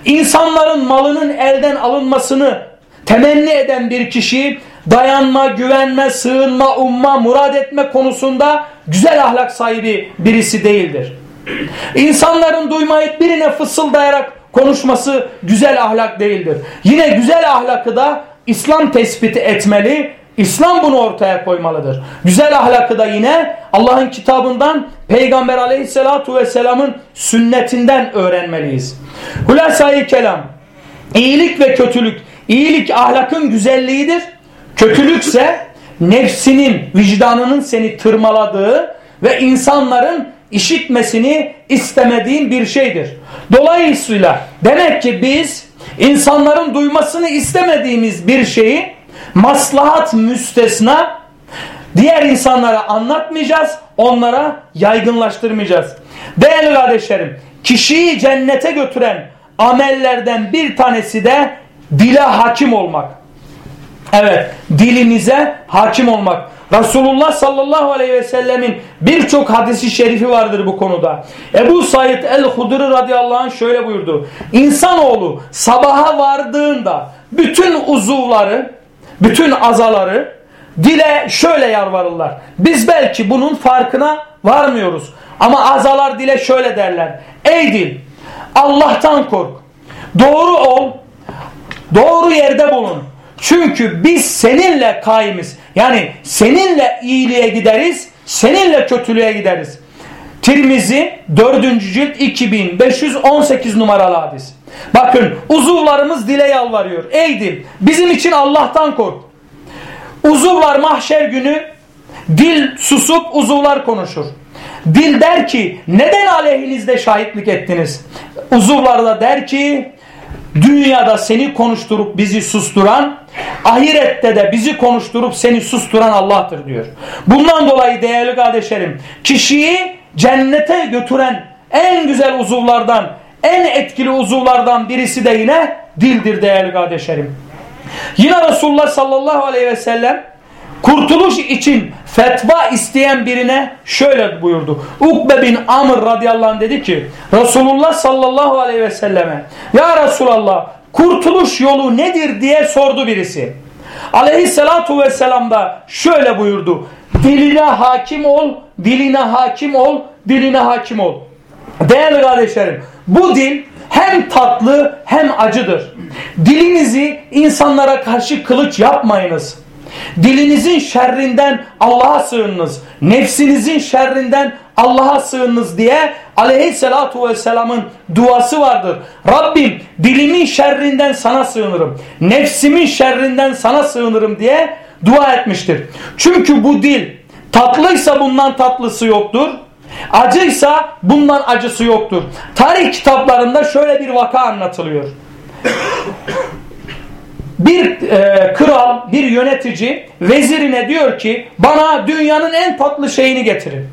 İnsanların malının elden alınmasını temenni eden bir kişi dayanma, güvenme, sığınma, umma, murad etme konusunda güzel ahlak sahibi birisi değildir. İnsanların duymayıp birine fısıldayarak konuşması güzel ahlak değildir. Yine güzel ahlakı da İslam tespiti etmeli, İslam bunu ortaya koymalıdır. Güzel ahlakı da yine Allah'ın kitabından Peygamber aleyhissalatu vesselamın sünnetinden öğrenmeliyiz. Hulasayı kelam, iyilik ve kötülük, iyilik ahlakın güzelliğidir. Kötülükse nefsinin, vicdanının seni tırmaladığı ve insanların işitmesini istemediğin bir şeydir. Dolayısıyla demek ki biz insanların duymasını istemediğimiz bir şeyi maslahat müstesna diğer insanlara anlatmayacağız, onlara yaygınlaştırmayacağız. Değerli kardeşlerim, kişiyi cennete götüren amellerden bir tanesi de dile hakim olmak. Evet, dilimize hakim olmak. Resulullah sallallahu aleyhi ve sellemin birçok hadisi şerifi vardır bu konuda. Ebu Said el-Hudri radıyallahu anh şöyle buyurdu. İnsanoğlu sabaha vardığında bütün uzuvları, bütün azaları dile şöyle yarvarırlar. Biz belki bunun farkına varmıyoruz. Ama azalar dile şöyle derler. Ey dil Allah'tan kork. Doğru ol. Doğru yerde bulun. Çünkü biz seninle kaimiz. Yani seninle iyiliğe gideriz, seninle kötülüğe gideriz. Tirmizi 4. cilt 2518 numaralı hadis. Bakın uzuvlarımız dile yalvarıyor. Ey dil bizim için Allah'tan kork. Uzuvlar mahşer günü dil susup uzuvlar konuşur. Dil der ki neden aleyhinizde şahitlik ettiniz? Uzuvlar da der ki dünyada seni konuşturup bizi susturan, ahirette de bizi konuşturup seni susturan Allah'tır diyor. Bundan dolayı değerli kardeşlerim, kişiyi cennete götüren en güzel uzuvlardan, en etkili uzuvlardan birisi de yine dildir değerli kardeşlerim. Yine Resulullah sallallahu aleyhi ve sellem kurtuluş için fetva isteyen birine şöyle buyurdu. Ukbe bin Amr radıyallahu anh dedi ki Resulullah sallallahu aleyhi ve selleme Ya Resulallah kurtuluş yolu nedir diye sordu birisi. Aleyhissalatu vesselam da şöyle buyurdu. Diline hakim ol, diline hakim ol, diline hakim ol. Değerli kardeşlerim bu dil hem tatlı hem acıdır. Dilinizi insanlara karşı kılıç yapmayınız. Dilinizin şerrinden Allah'a sığınınız. Nefsinizin şerrinden Allah'a sığınınız diye aleyhissalatu vesselamın duası vardır. Rabbim dilimin şerrinden sana sığınırım. Nefsimin şerrinden sana sığınırım diye dua etmiştir. Çünkü bu dil tatlıysa bundan tatlısı yoktur. Acıysa bundan acısı yoktur. Tarih kitaplarında şöyle bir vaka anlatılıyor. Bir e, kral, bir yönetici vezirine diyor ki bana dünyanın en tatlı şeyini getirin.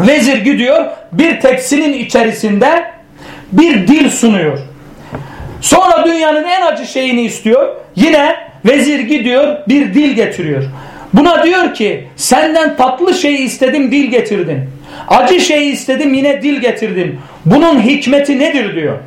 Vezir gidiyor bir tepsinin içerisinde bir dil sunuyor. Sonra dünyanın en acı şeyini istiyor. Yine vezir gidiyor bir dil getiriyor. Buna diyor ki senden tatlı şeyi istedim dil getirdin. Acı şeyi istedim yine dil getirdin. Bunun hikmeti nedir diyor.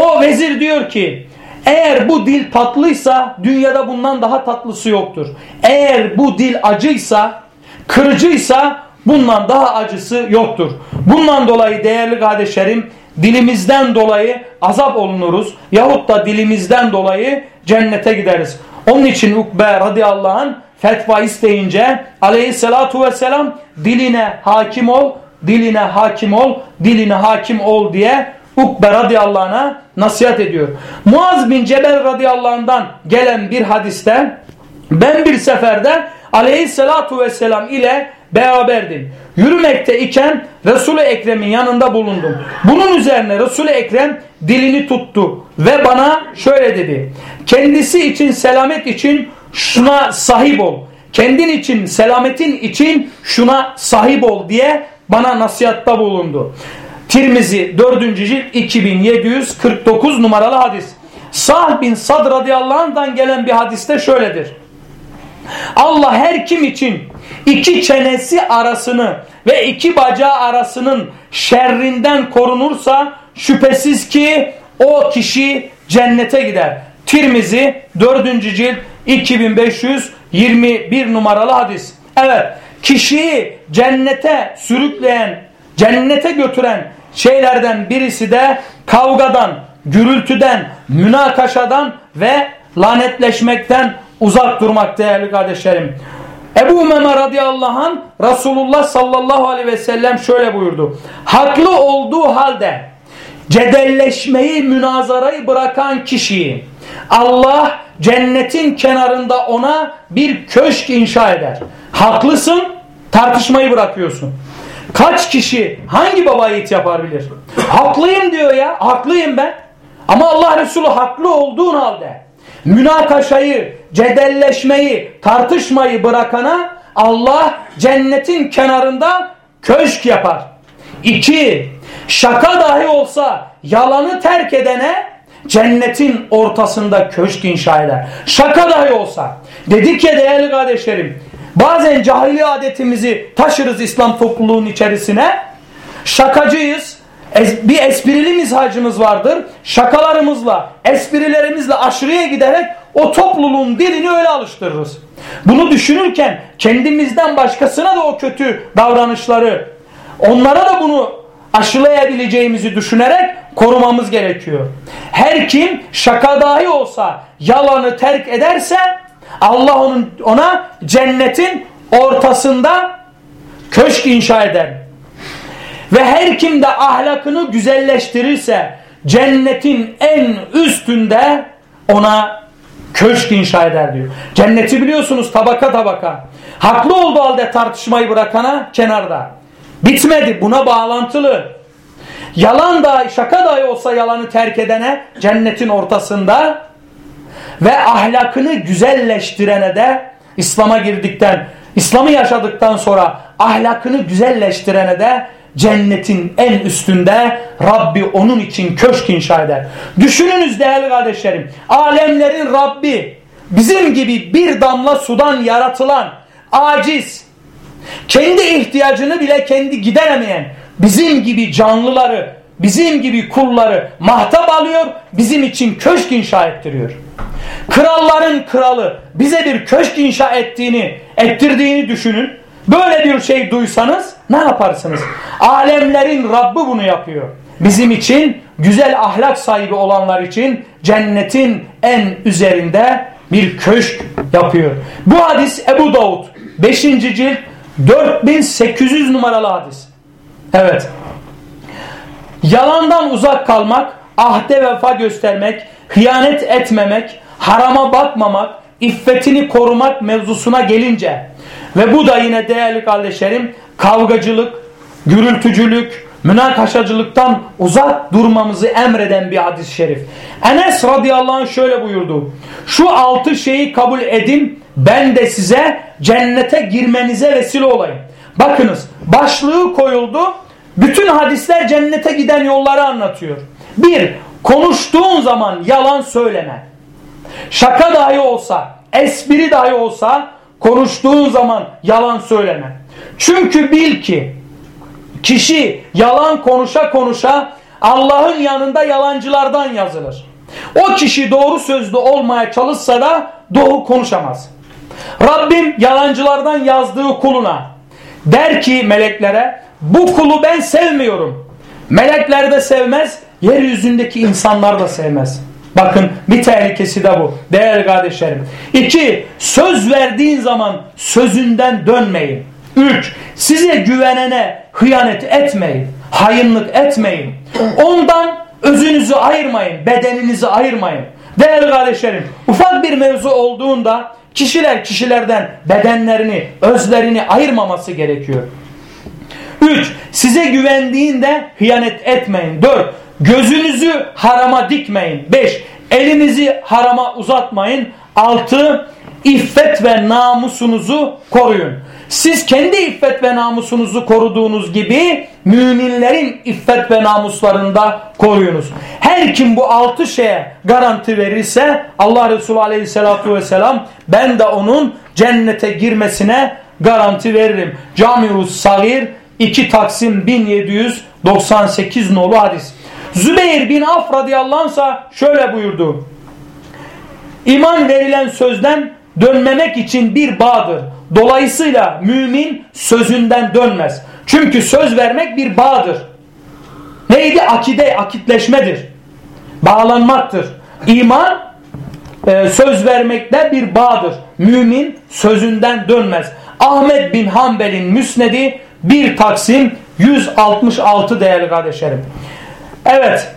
O vezir diyor ki eğer bu dil tatlıysa dünyada bundan daha tatlısı yoktur. Eğer bu dil acıysa, kırıcıysa bundan daha acısı yoktur. Bundan dolayı değerli kardeşlerim dilimizden dolayı azap olunuruz yahut da dilimizden dolayı cennete gideriz. Onun için Ukbe radıyallahu anh fetva isteyince aleyhissalatu vesselam diline hakim ol, diline hakim ol, diline hakim ol diye Ukbe radıyallahu anh'a nasihat ediyor. Muaz bin Cebel radıyallahu anh'dan gelen bir hadiste ben bir seferde aleyhissalatu vesselam ile beraberdim. Yürümekte iken Resul-i Ekrem'in yanında bulundum. Bunun üzerine Resul-i Ekrem dilini tuttu ve bana şöyle dedi. Kendisi için selamet için şuna sahip ol. Kendin için selametin için şuna sahip ol diye bana nasihatta bulundu. Tirmizi 4. cilt 2749 numaralı hadis. Sah bin Sad radıyallahu anh'dan gelen bir hadiste şöyledir. Allah her kim için iki çenesi arasını ve iki bacağı arasının şerrinden korunursa şüphesiz ki o kişi cennete gider. Tirmizi 4. cilt 2521 numaralı hadis. Evet kişiyi cennete sürükleyen, cennete götüren şeylerden birisi de kavgadan, gürültüden, münakaşadan ve lanetleşmekten uzak durmak değerli kardeşlerim. Ebu Umeme radıyallahu anh Resulullah sallallahu aleyhi ve sellem şöyle buyurdu. Haklı olduğu halde cedelleşmeyi, münazarayı bırakan kişiyi Allah cennetin kenarında ona bir köşk inşa eder. Haklısın, tartışmayı bırakıyorsun. Kaç kişi hangi baba yiğit yapar bilir? Haklıyım diyor ya, haklıyım ben. Ama Allah Resulü haklı olduğun halde münakaşayı, cedelleşmeyi, tartışmayı bırakana Allah cennetin kenarında köşk yapar. İki, şaka dahi olsa yalanı terk edene cennetin ortasında köşk inşa eder. Şaka dahi olsa. Dedik ya değerli kardeşlerim, bazen cahili adetimizi taşırız İslam topluluğunun içerisine. Şakacıyız, bir esprili mizacımız vardır. Şakalarımızla, esprilerimizle aşırıya giderek o topluluğun dilini öyle alıştırırız. Bunu düşünürken kendimizden başkasına da o kötü davranışları, onlara da bunu aşılayabileceğimizi düşünerek korumamız gerekiyor. Her kim şaka dahi olsa yalanı terk ederse Allah onun ona cennetin ortasında köşk inşa eder. Ve her kim de ahlakını güzelleştirirse cennetin en üstünde ona köşk inşa eder diyor. Cenneti biliyorsunuz tabaka tabaka. Haklı olduğu halde tartışmayı bırakana kenarda. Bitmedi buna bağlantılı. Yalan da şaka dahi olsa yalanı terk edene cennetin ortasında ve ahlakını güzelleştirene de İslam'a girdikten, İslam'ı yaşadıktan sonra ahlakını güzelleştirene de cennetin en üstünde Rabbi onun için köşk inşa eder. Düşününüz değerli kardeşlerim. Alemlerin Rabbi bizim gibi bir damla sudan yaratılan aciz, kendi ihtiyacını bile kendi gideremeyen bizim gibi canlıları, bizim gibi kulları mahtap alıyor, bizim için köşk inşa ettiriyor. Kralların kralı bize bir köşk inşa ettiğini, ettirdiğini düşünün. Böyle bir şey duysanız ne yaparsınız? Alemlerin Rabbi bunu yapıyor. bizim için güzel ahlak sahibi olanlar için cennetin en üzerinde bir köşk yapıyor. Bu hadis Ebu Davud 5. cilt 4800 numaralı hadis. Evet. Yalandan uzak kalmak, ahde vefa göstermek, hıyanet etmemek, harama bakmamak, iffetini korumak mevzusuna gelince ve bu da yine değerli kardeşlerim kavgacılık, gürültücülük, münakaşacılıktan uzak durmamızı emreden bir hadis-i şerif. Enes radıyallahu anh şöyle buyurdu. Şu altı şeyi kabul edin ben de size cennete girmenize vesile olayım. Bakınız başlığı koyuldu. Bütün hadisler cennete giden yolları anlatıyor. Bir, konuştuğun zaman yalan söyleme. Şaka dahi olsa, espri dahi olsa konuştuğun zaman yalan söyleme. Çünkü bil ki kişi yalan konuşa konuşa Allah'ın yanında yalancılardan yazılır. O kişi doğru sözlü olmaya çalışsa da doğru konuşamaz. Rabbim yalancılardan yazdığı kuluna der ki meleklere bu kulu ben sevmiyorum. Melekler de sevmez, yeryüzündeki insanlar da sevmez. Bakın bir tehlikesi de bu. Değerli kardeşlerim. İki, söz verdiğin zaman sözünden dönmeyin. Üç, size güvenene hıyanet etmeyin. Hayınlık etmeyin. Ondan özünüzü ayırmayın. Bedeninizi ayırmayın. Değerli kardeşlerim ufak bir mevzu olduğunda kişiler kişilerden bedenlerini, özlerini ayırmaması gerekiyor. Üç, size güvendiğinde hıyanet etmeyin. Dört, gözünüzü harama dikmeyin. Beş, elinizi harama uzatmayın. Altı, iffet ve namusunuzu koruyun. Siz kendi iffet ve namusunuzu koruduğunuz gibi müminlerin iffet ve namuslarında koruyunuz. Her kim bu altı şeye garanti verirse Allah Resulü aleyhissalatu vesselam ben de onun cennete girmesine garanti veririm. Camius Sagir 2 Taksim 1798 nolu hadis. Zübeyir bin Af radıyallahu anh şöyle buyurdu. İman verilen sözden dönmemek için bir bağdır. Dolayısıyla mümin sözünden dönmez. Çünkü söz vermek bir bağdır. Neydi? Akide, akitleşmedir. Bağlanmaktır. İman e, söz vermekte bir bağdır. Mümin sözünden dönmez. Ahmet bin Hanbel'in müsnedi bir Taksim 166 değerli kardeşlerim. Evet.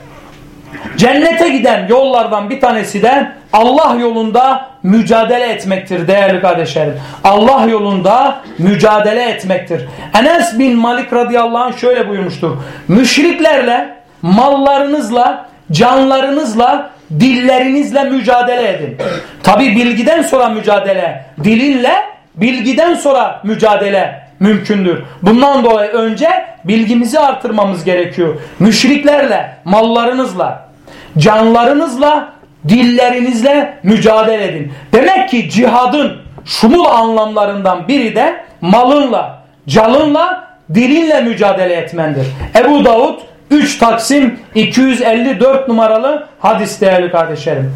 Cennete giden yollardan bir tanesi de Allah yolunda mücadele etmektir değerli kardeşlerim. Allah yolunda mücadele etmektir. Enes bin Malik radıyallahu anh şöyle buyurmuştur. Müşriklerle, mallarınızla, canlarınızla, dillerinizle mücadele edin. Tabi bilgiden sonra mücadele, dilinle, bilgiden sonra mücadele mümkündür. Bundan dolayı önce bilgimizi artırmamız gerekiyor. Müşriklerle, mallarınızla, canlarınızla, dillerinizle mücadele edin. Demek ki cihadın şumul anlamlarından biri de malınla, canınla, dilinle mücadele etmendir. Ebu Davud 3 Taksim 254 numaralı hadis değerli kardeşlerim.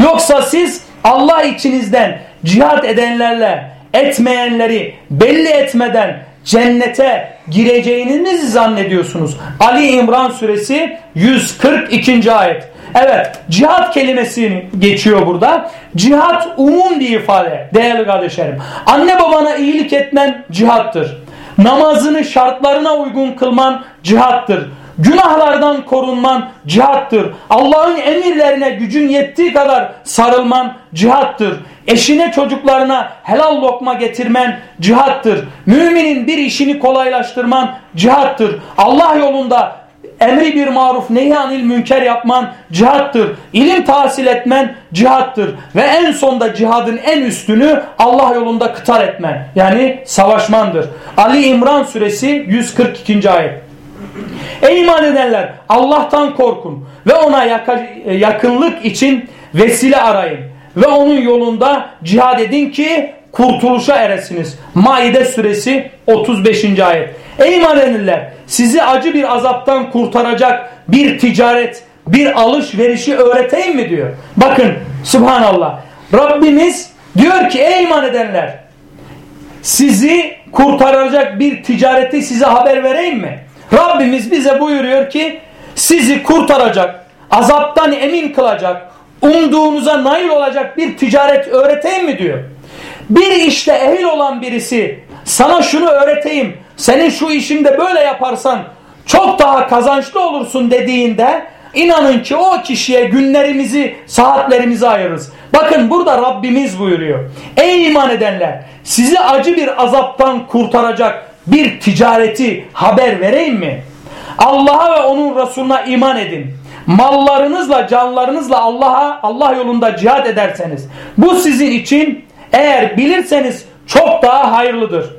Yoksa siz Allah içinizden cihad edenlerle etmeyenleri belli etmeden cennete gireceğinizi zannediyorsunuz. Ali İmran suresi 142. ayet. Evet cihat kelimesini geçiyor burada. Cihat umum bir ifade değerli kardeşlerim. Anne babana iyilik etmen cihattır. Namazını şartlarına uygun kılman cihattır. Günahlardan korunman cihattır. Allah'ın emirlerine gücün yettiği kadar sarılman cihattır. Eşine çocuklarına helal lokma getirmen cihattır. Müminin bir işini kolaylaştırman cihattır. Allah yolunda emri bir maruf nehyanil münker yapman cihattır. İlim tahsil etmen cihattır. Ve en sonda cihadın en üstünü Allah yolunda kıtar etmen. Yani savaşmandır. Ali İmran suresi 142. ayet. Ey iman edenler Allah'tan korkun ve ona yakınlık için vesile arayın. Ve onun yolunda cihad edin ki kurtuluşa eresiniz. Maide suresi 35. ayet. Ey iman edenler sizi acı bir azaptan kurtaracak bir ticaret, bir alışverişi öğreteyim mi diyor. Bakın subhanallah. Rabbimiz diyor ki ey iman edenler sizi kurtaracak bir ticareti size haber vereyim mi? Rabbimiz bize buyuruyor ki sizi kurtaracak, azaptan emin kılacak, umduğunuza nail olacak bir ticaret öğreteyim mi diyor. Bir işte ehil olan birisi sana şunu öğreteyim, senin şu işinde böyle yaparsan çok daha kazançlı olursun dediğinde inanın ki o kişiye günlerimizi, saatlerimizi ayırırız. Bakın burada Rabbimiz buyuruyor. Ey iman edenler sizi acı bir azaptan kurtaracak bir ticareti haber vereyim mi? Allah'a ve onun Resulüne iman edin. Mallarınızla, canlarınızla Allah'a Allah yolunda cihad ederseniz bu sizin için eğer bilirseniz çok daha hayırlıdır.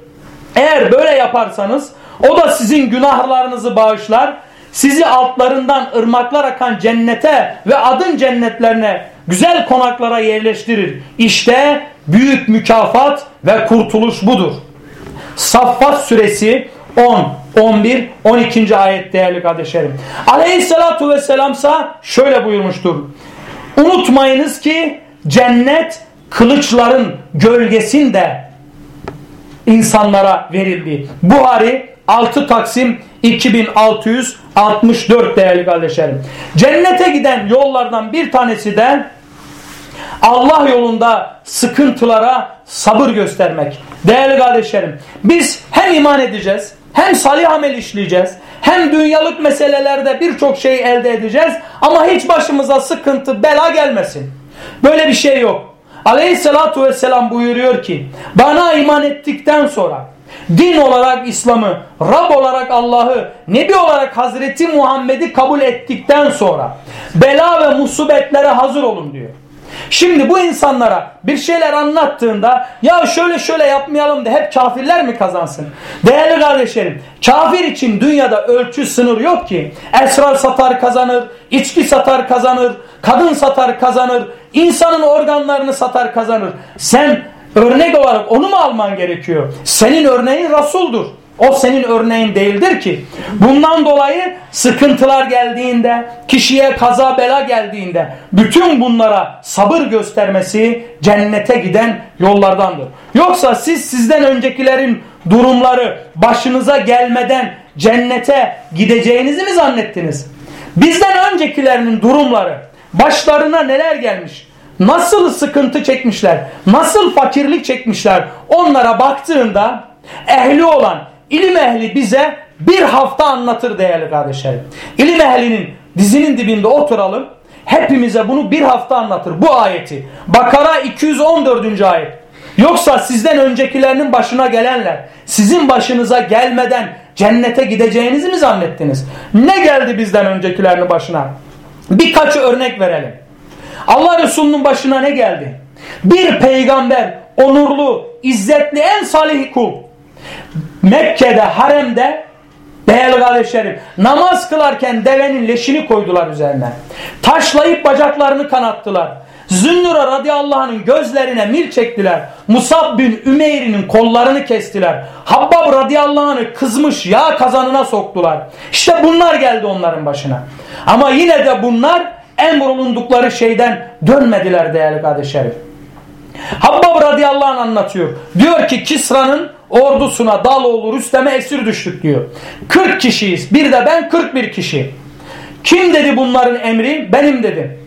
Eğer böyle yaparsanız o da sizin günahlarınızı bağışlar. Sizi altlarından ırmaklar akan cennete ve adın cennetlerine güzel konaklara yerleştirir. İşte büyük mükafat ve kurtuluş budur. Saffat suresi 10, 11, 12. ayet değerli kardeşlerim. Aleyhissalatu vesselamsa şöyle buyurmuştur. Unutmayınız ki cennet kılıçların gölgesinde insanlara verildi. Buhari 6 Taksim 2664 değerli kardeşlerim. Cennete giden yollardan bir tanesi de Allah yolunda sıkıntılara sabır göstermek. Değerli kardeşlerim biz hem iman edeceğiz hem salih amel işleyeceğiz hem dünyalık meselelerde birçok şey elde edeceğiz ama hiç başımıza sıkıntı bela gelmesin. Böyle bir şey yok. Aleyhissalatu vesselam buyuruyor ki bana iman ettikten sonra din olarak İslam'ı, Rab olarak Allah'ı, Nebi olarak Hazreti Muhammed'i kabul ettikten sonra bela ve musibetlere hazır olun diyor. Şimdi bu insanlara bir şeyler anlattığında ya şöyle şöyle yapmayalım da hep kafirler mi kazansın? Değerli kardeşlerim kafir için dünyada ölçü sınır yok ki. Esrar satar kazanır, içki satar kazanır, kadın satar kazanır, insanın organlarını satar kazanır. Sen örnek olarak onu mu alman gerekiyor? Senin örneğin Resul'dur. O senin örneğin değildir ki. Bundan dolayı sıkıntılar geldiğinde, kişiye kaza bela geldiğinde bütün bunlara sabır göstermesi cennete giden yollardandır. Yoksa siz sizden öncekilerin durumları başınıza gelmeden cennete gideceğinizi mi zannettiniz? Bizden öncekilerinin durumları başlarına neler gelmiş? Nasıl sıkıntı çekmişler? Nasıl fakirlik çekmişler? Onlara baktığında ehli olan İlim ehli bize bir hafta anlatır değerli kardeşlerim. İlim ehlinin dizinin dibinde oturalım. Hepimize bunu bir hafta anlatır bu ayeti. Bakara 214. ayet. Yoksa sizden öncekilerinin başına gelenler sizin başınıza gelmeden cennete gideceğinizi mi zannettiniz? Ne geldi bizden öncekilerinin başına? Birkaç örnek verelim. Allah Resulü'nün başına ne geldi? Bir peygamber, onurlu, izzetli, en salih kul Mekke'de haremde değerli kardeşlerim namaz kılarken devenin leşini koydular üzerine. Taşlayıp bacaklarını kanattılar. Zünnura radıyallahu anh'ın gözlerine mil çektiler. Musab bin Ümeyr'in kollarını kestiler. Habbab radıyallahu anh'ı kızmış yağ kazanına soktular. İşte bunlar geldi onların başına. Ama yine de bunlar emrolundukları şeyden dönmediler değerli kardeşlerim. Habbab radıyallahu anh anlatıyor. Diyor ki Kisra'nın ordusuna dal olur Rüstem'e esir düştük diyor. 40 kişiyiz. Bir de ben 41 kişi. Kim dedi bunların emri? Benim dedi.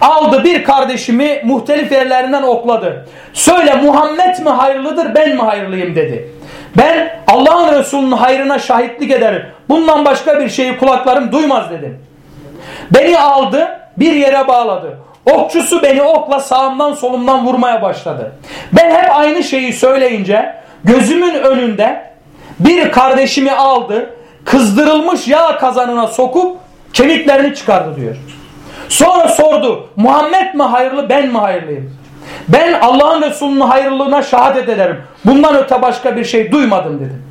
Aldı bir kardeşimi muhtelif yerlerinden okladı. Söyle Muhammed mi hayırlıdır ben mi hayırlıyım dedi. Ben Allah'ın Resulü'nün hayrına şahitlik ederim. Bundan başka bir şeyi kulaklarım duymaz dedim. Beni aldı bir yere bağladı. Okçusu beni okla sağımdan solumdan vurmaya başladı. Ben hep aynı şeyi söyleyince gözümün önünde bir kardeşimi aldı, kızdırılmış yağ kazanına sokup kemiklerini çıkardı diyor. Sonra sordu Muhammed mi hayırlı ben mi hayırlıyım? Ben Allah'ın Resulü'nün hayırlılığına şehadet ederim. Bundan öte başka bir şey duymadım dedim.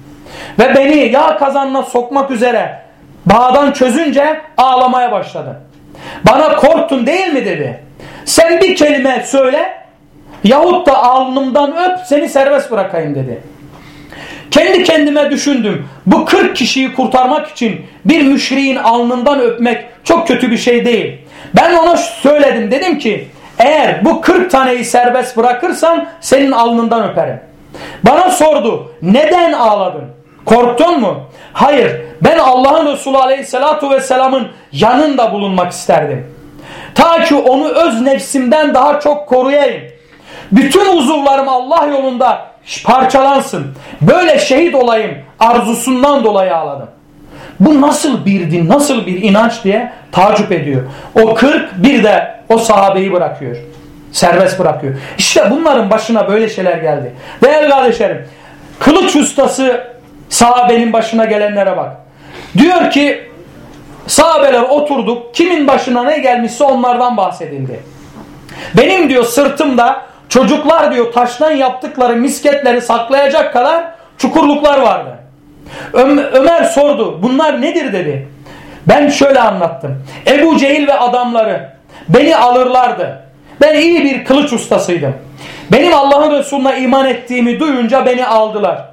Ve beni yağ kazanına sokmak üzere bağdan çözünce ağlamaya başladı. Bana korktun değil mi dedi. Sen bir kelime söyle Yahut da alnımdan öp seni serbest bırakayım dedi. Kendi kendime düşündüm. Bu 40 kişiyi kurtarmak için bir müşriğin alnından öpmek çok kötü bir şey değil. Ben ona söyledim dedim ki eğer bu 40 taneyi serbest bırakırsan senin alnından öperim. Bana sordu neden ağladın? Korktun mu? Hayır. Ben Allah'ın Resulü Aleyhisselatu Vesselam'ın yanında bulunmak isterdim. Ta ki onu öz nefsimden daha çok koruyayım. Bütün uzuvlarım Allah yolunda parçalansın. Böyle şehit olayım arzusundan dolayı ağladım. Bu nasıl bir din, nasıl bir inanç diye tacip ediyor. O 40 bir de o sahabeyi bırakıyor. Serbest bırakıyor. İşte bunların başına böyle şeyler geldi. Değerli kardeşlerim, kılıç ustası sahabenin başına gelenlere bak. Diyor ki sahabeler oturduk. Kimin başına ne gelmişse onlardan bahsedildi. Benim diyor sırtımda çocuklar diyor taştan yaptıkları misketleri saklayacak kadar çukurluklar vardı. Ömer sordu bunlar nedir dedi. Ben şöyle anlattım. Ebu Cehil ve adamları beni alırlardı. Ben iyi bir kılıç ustasıydım. Benim Allah'ın Resulüne iman ettiğimi duyunca beni aldılar.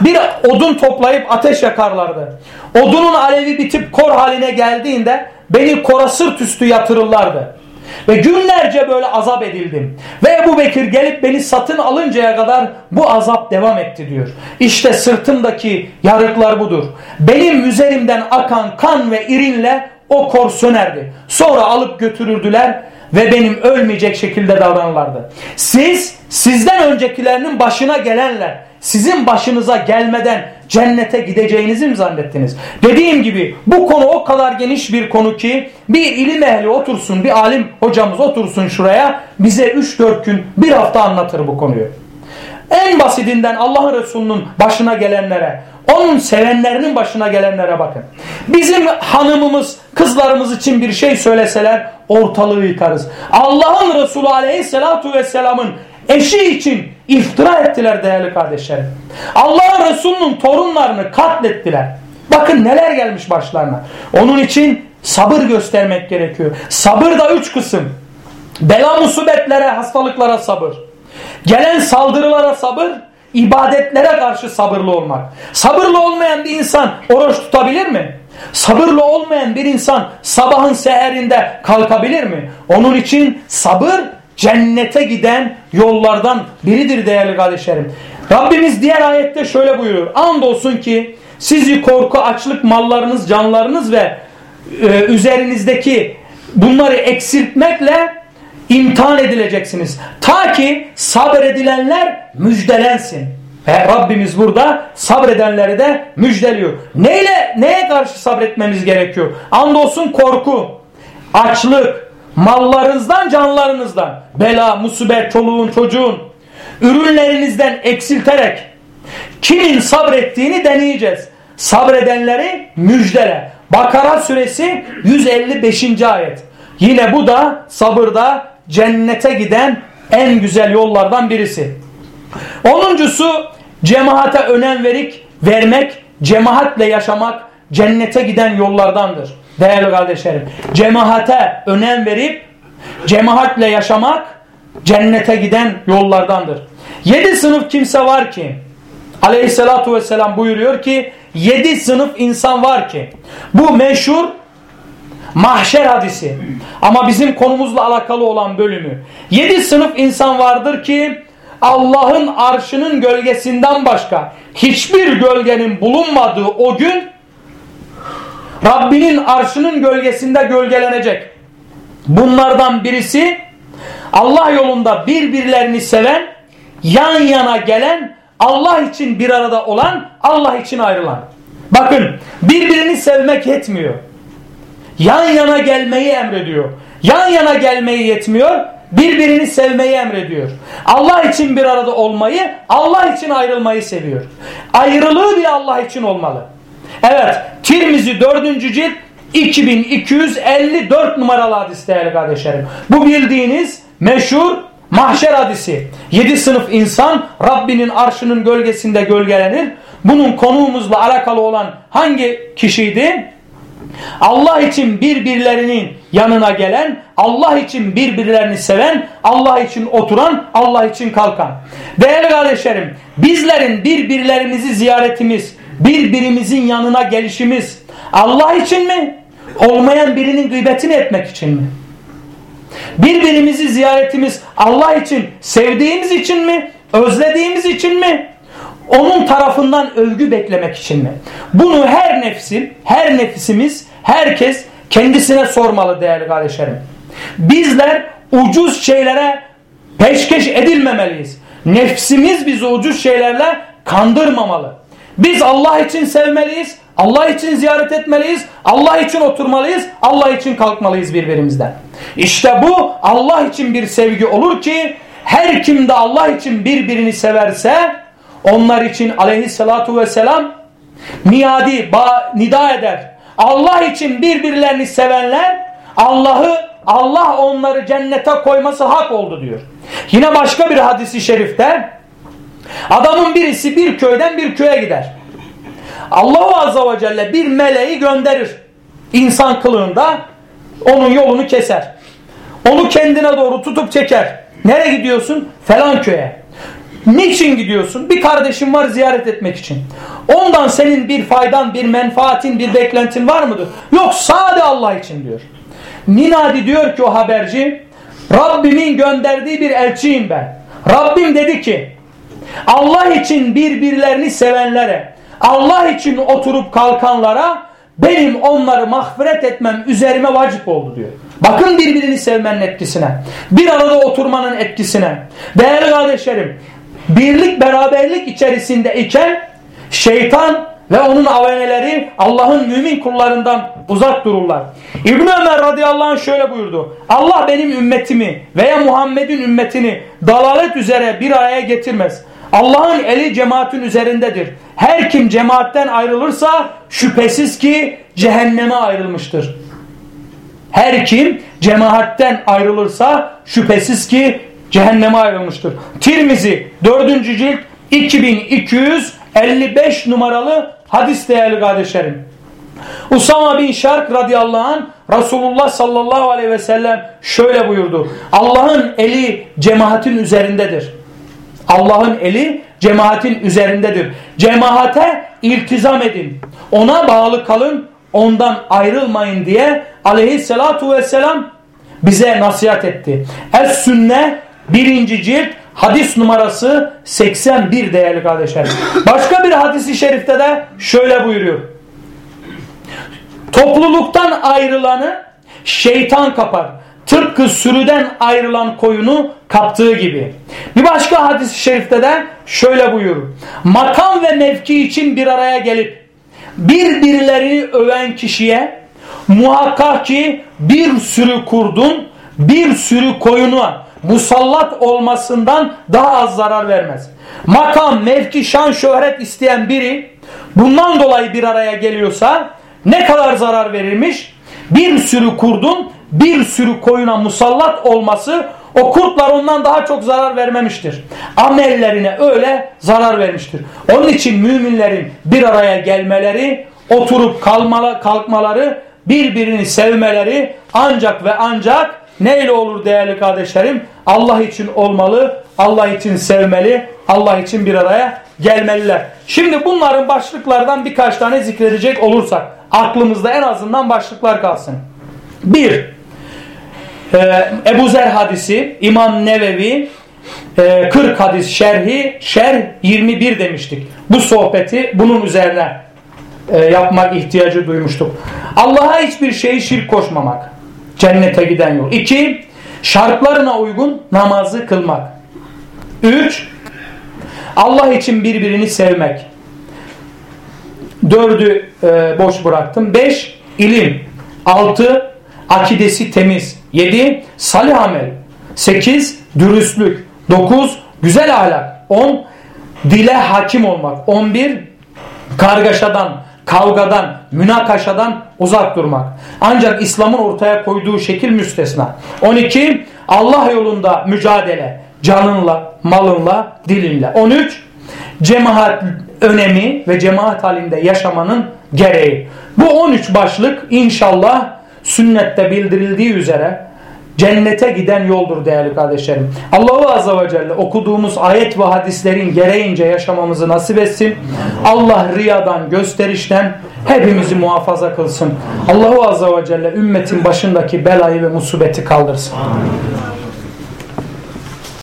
Bir odun toplayıp ateş yakarlardı. Odunun alevi bitip kor haline geldiğinde beni kora sırt üstü yatırırlardı. Ve günlerce böyle azap edildim. Ve Ebu Bekir gelip beni satın alıncaya kadar bu azap devam etti diyor. İşte sırtımdaki yarıklar budur. Benim üzerimden akan kan ve irinle o kor sönerdi. Sonra alıp götürürdüler ve benim ölmeyecek şekilde davranırlardı. Siz sizden öncekilerinin başına gelenler sizin başınıza gelmeden cennete gideceğinizi mi zannettiniz? Dediğim gibi bu konu o kadar geniş bir konu ki bir ilim ehli otursun, bir alim hocamız otursun şuraya bize 3-4 gün bir hafta anlatır bu konuyu. En basitinden Allah'ın Resulü'nün başına gelenlere, onun sevenlerinin başına gelenlere bakın. Bizim hanımımız, kızlarımız için bir şey söyleseler ortalığı yıkarız. Allah'ın Resulü aleyhissalatu vesselamın eşi için iftira ettiler değerli kardeşlerim. Allah'ın Resulü'nün torunlarını katlettiler. Bakın neler gelmiş başlarına. Onun için sabır göstermek gerekiyor. Sabır da üç kısım. Bela musibetlere, hastalıklara sabır. Gelen saldırılara sabır, ibadetlere karşı sabırlı olmak. Sabırlı olmayan bir insan oruç tutabilir mi? Sabırlı olmayan bir insan sabahın seherinde kalkabilir mi? Onun için sabır cennete giden yollardan biridir değerli kardeşlerim. Rabbimiz diğer ayette şöyle buyuruyor. Andolsun ki sizi korku, açlık, mallarınız, canlarınız ve e, üzerinizdeki bunları eksiltmekle imtihan edileceksiniz. Ta ki sabredilenler müjdelensin. Ve Rabbimiz burada sabredenleri de müjdeliyor. Neyle, neye karşı sabretmemiz gerekiyor? Andolsun korku, açlık, mallarınızdan, canlarınızdan, bela, musibet, çoluğun, çocuğun, ürünlerinizden eksilterek kimin sabrettiğini deneyeceğiz. Sabredenleri müjdele. Bakara suresi 155. ayet. Yine bu da sabırda cennete giden en güzel yollardan birisi. Onuncusu cemaate önem verik, vermek, cemaatle yaşamak cennete giden yollardandır. Değerli kardeşlerim, cemaate önem verip cemaatle yaşamak cennete giden yollardandır. Yedi sınıf kimse var ki aleyhissalatu vesselam buyuruyor ki yedi sınıf insan var ki bu meşhur mahşer hadisi ama bizim konumuzla alakalı olan bölümü yedi sınıf insan vardır ki Allah'ın arşının gölgesinden başka hiçbir gölgenin bulunmadığı o gün Rabbinin arşının gölgesinde gölgelenecek. Bunlardan birisi Allah yolunda birbirlerini seven, yan yana gelen, Allah için bir arada olan, Allah için ayrılan. Bakın birbirini sevmek yetmiyor. Yan yana gelmeyi emrediyor. Yan yana gelmeyi yetmiyor, birbirini sevmeyi emrediyor. Allah için bir arada olmayı, Allah için ayrılmayı seviyor. Ayrılığı bile Allah için olmalı. Evet, Tirmizi 4. cilt 2254 numaralı hadis değerli kardeşlerim. Bu bildiğiniz meşhur mahşer hadisi. 7 sınıf insan Rabbinin arşının gölgesinde gölgelenir. Bunun konuğumuzla alakalı olan hangi kişiydi? Allah için birbirlerinin yanına gelen, Allah için birbirlerini seven, Allah için oturan, Allah için kalkan. Değerli kardeşlerim, bizlerin birbirlerimizi ziyaretimiz, birbirimizin yanına gelişimiz Allah için mi? Olmayan birinin gıybetini etmek için mi? Birbirimizi ziyaretimiz Allah için, sevdiğimiz için mi? Özlediğimiz için mi? onun tarafından övgü beklemek için mi? Bunu her nefsin, her nefisimiz, herkes kendisine sormalı değerli kardeşlerim. Bizler ucuz şeylere peşkeş edilmemeliyiz. Nefsimiz bizi ucuz şeylerle kandırmamalı. Biz Allah için sevmeliyiz, Allah için ziyaret etmeliyiz, Allah için oturmalıyız, Allah için kalkmalıyız birbirimizden. İşte bu Allah için bir sevgi olur ki her kim de Allah için birbirini severse onlar için aleyhissalatu vesselam niyadi, nida eder. Allah için birbirlerini sevenler Allah'ı Allah onları cennete koyması hak oldu diyor. Yine başka bir hadisi şerifte adamın birisi bir köyden bir köye gider. Allahu Azza ve Celle bir meleği gönderir. insan kılığında onun yolunu keser. Onu kendine doğru tutup çeker. Nereye gidiyorsun? Falan köye. Niçin gidiyorsun? Bir kardeşim var ziyaret etmek için. Ondan senin bir faydan, bir menfaatin, bir beklentin var mıdır? Yok sade Allah için diyor. Ninadi diyor ki o haberci Rabbimin gönderdiği bir elçiyim ben. Rabbim dedi ki Allah için birbirlerini sevenlere Allah için oturup kalkanlara benim onları mağfiret etmem üzerime vacip oldu diyor. Bakın birbirini sevmenin etkisine. Bir arada oturmanın etkisine. Değerli kardeşlerim birlik beraberlik içerisinde iken şeytan ve onun aveneleri Allah'ın mümin kullarından uzak dururlar. İbn Ömer radıyallahu anh şöyle buyurdu. Allah benim ümmetimi veya Muhammed'in ümmetini dalalet üzere bir araya getirmez. Allah'ın eli cemaatin üzerindedir. Her kim cemaatten ayrılırsa şüphesiz ki cehenneme ayrılmıştır. Her kim cemaatten ayrılırsa şüphesiz ki cehenneme ayrılmıştır. Tirmizi 4. cilt 2255 numaralı hadis değerli kardeşlerim. Usama bin Şark radıyallahu anh Resulullah sallallahu aleyhi ve sellem şöyle buyurdu. Allah'ın eli cemaatin üzerindedir. Allah'ın eli cemaatin üzerindedir. Cemaate iltizam edin. Ona bağlı kalın. Ondan ayrılmayın diye aleyhissalatu vesselam bize nasihat etti. Es sünne birinci cilt hadis numarası 81 değerli kardeşlerim. Başka bir hadisi şerifte de şöyle buyuruyor. Topluluktan ayrılanı şeytan kapar. Tıpkı sürüden ayrılan koyunu kaptığı gibi. Bir başka hadis-i şerifte de şöyle buyurur. Makam ve mevki için bir araya gelip birbirlerini öven kişiye muhakkak ki bir sürü kurdun bir sürü koyuna musallat olmasından daha az zarar vermez. Makam, mevki, şan, şöhret isteyen biri bundan dolayı bir araya geliyorsa ne kadar zarar verilmiş? Bir sürü kurdun bir sürü koyuna musallat olması o kurtlar ondan daha çok zarar vermemiştir. Amellerine öyle zarar vermiştir. Onun için müminlerin bir araya gelmeleri, oturup kalmalı, kalkmaları, birbirini sevmeleri ancak ve ancak neyle olur değerli kardeşlerim? Allah için olmalı, Allah için sevmeli, Allah için bir araya gelmeliler. Şimdi bunların başlıklardan birkaç tane zikredecek olursak aklımızda en azından başlıklar kalsın. Bir, e, Ebu Zer hadisi, İmam Nevevi e, 40 hadis şerhi, şerh 21 demiştik. Bu sohbeti bunun üzerine e, yapmak ihtiyacı duymuştuk. Allah'a hiçbir şeyi şirk koşmamak. Cennete giden yol. İki, şartlarına uygun namazı kılmak. Üç, Allah için birbirini sevmek. Dördü e, boş bıraktım. Beş, ilim. Altı, akidesi temiz. 7. Salih amel. 8. Dürüstlük. 9. Güzel ahlak. 10. Dile hakim olmak. 11. Kargaşadan, kavgadan, münakaşadan uzak durmak. Ancak İslam'ın ortaya koyduğu şekil müstesna. 12. Allah yolunda mücadele. Canınla, malınla, dilinle. 13. Cemaat önemi ve cemaat halinde yaşamanın gereği. Bu 13 başlık inşallah sünnette bildirildiği üzere cennete giden yoldur değerli kardeşlerim. Allahu Azze ve Celle okuduğumuz ayet ve hadislerin gereğince yaşamamızı nasip etsin. Allah riyadan, gösterişten hepimizi muhafaza kılsın. Allahu Azze ve Celle ümmetin başındaki belayı ve musibeti kaldırsın.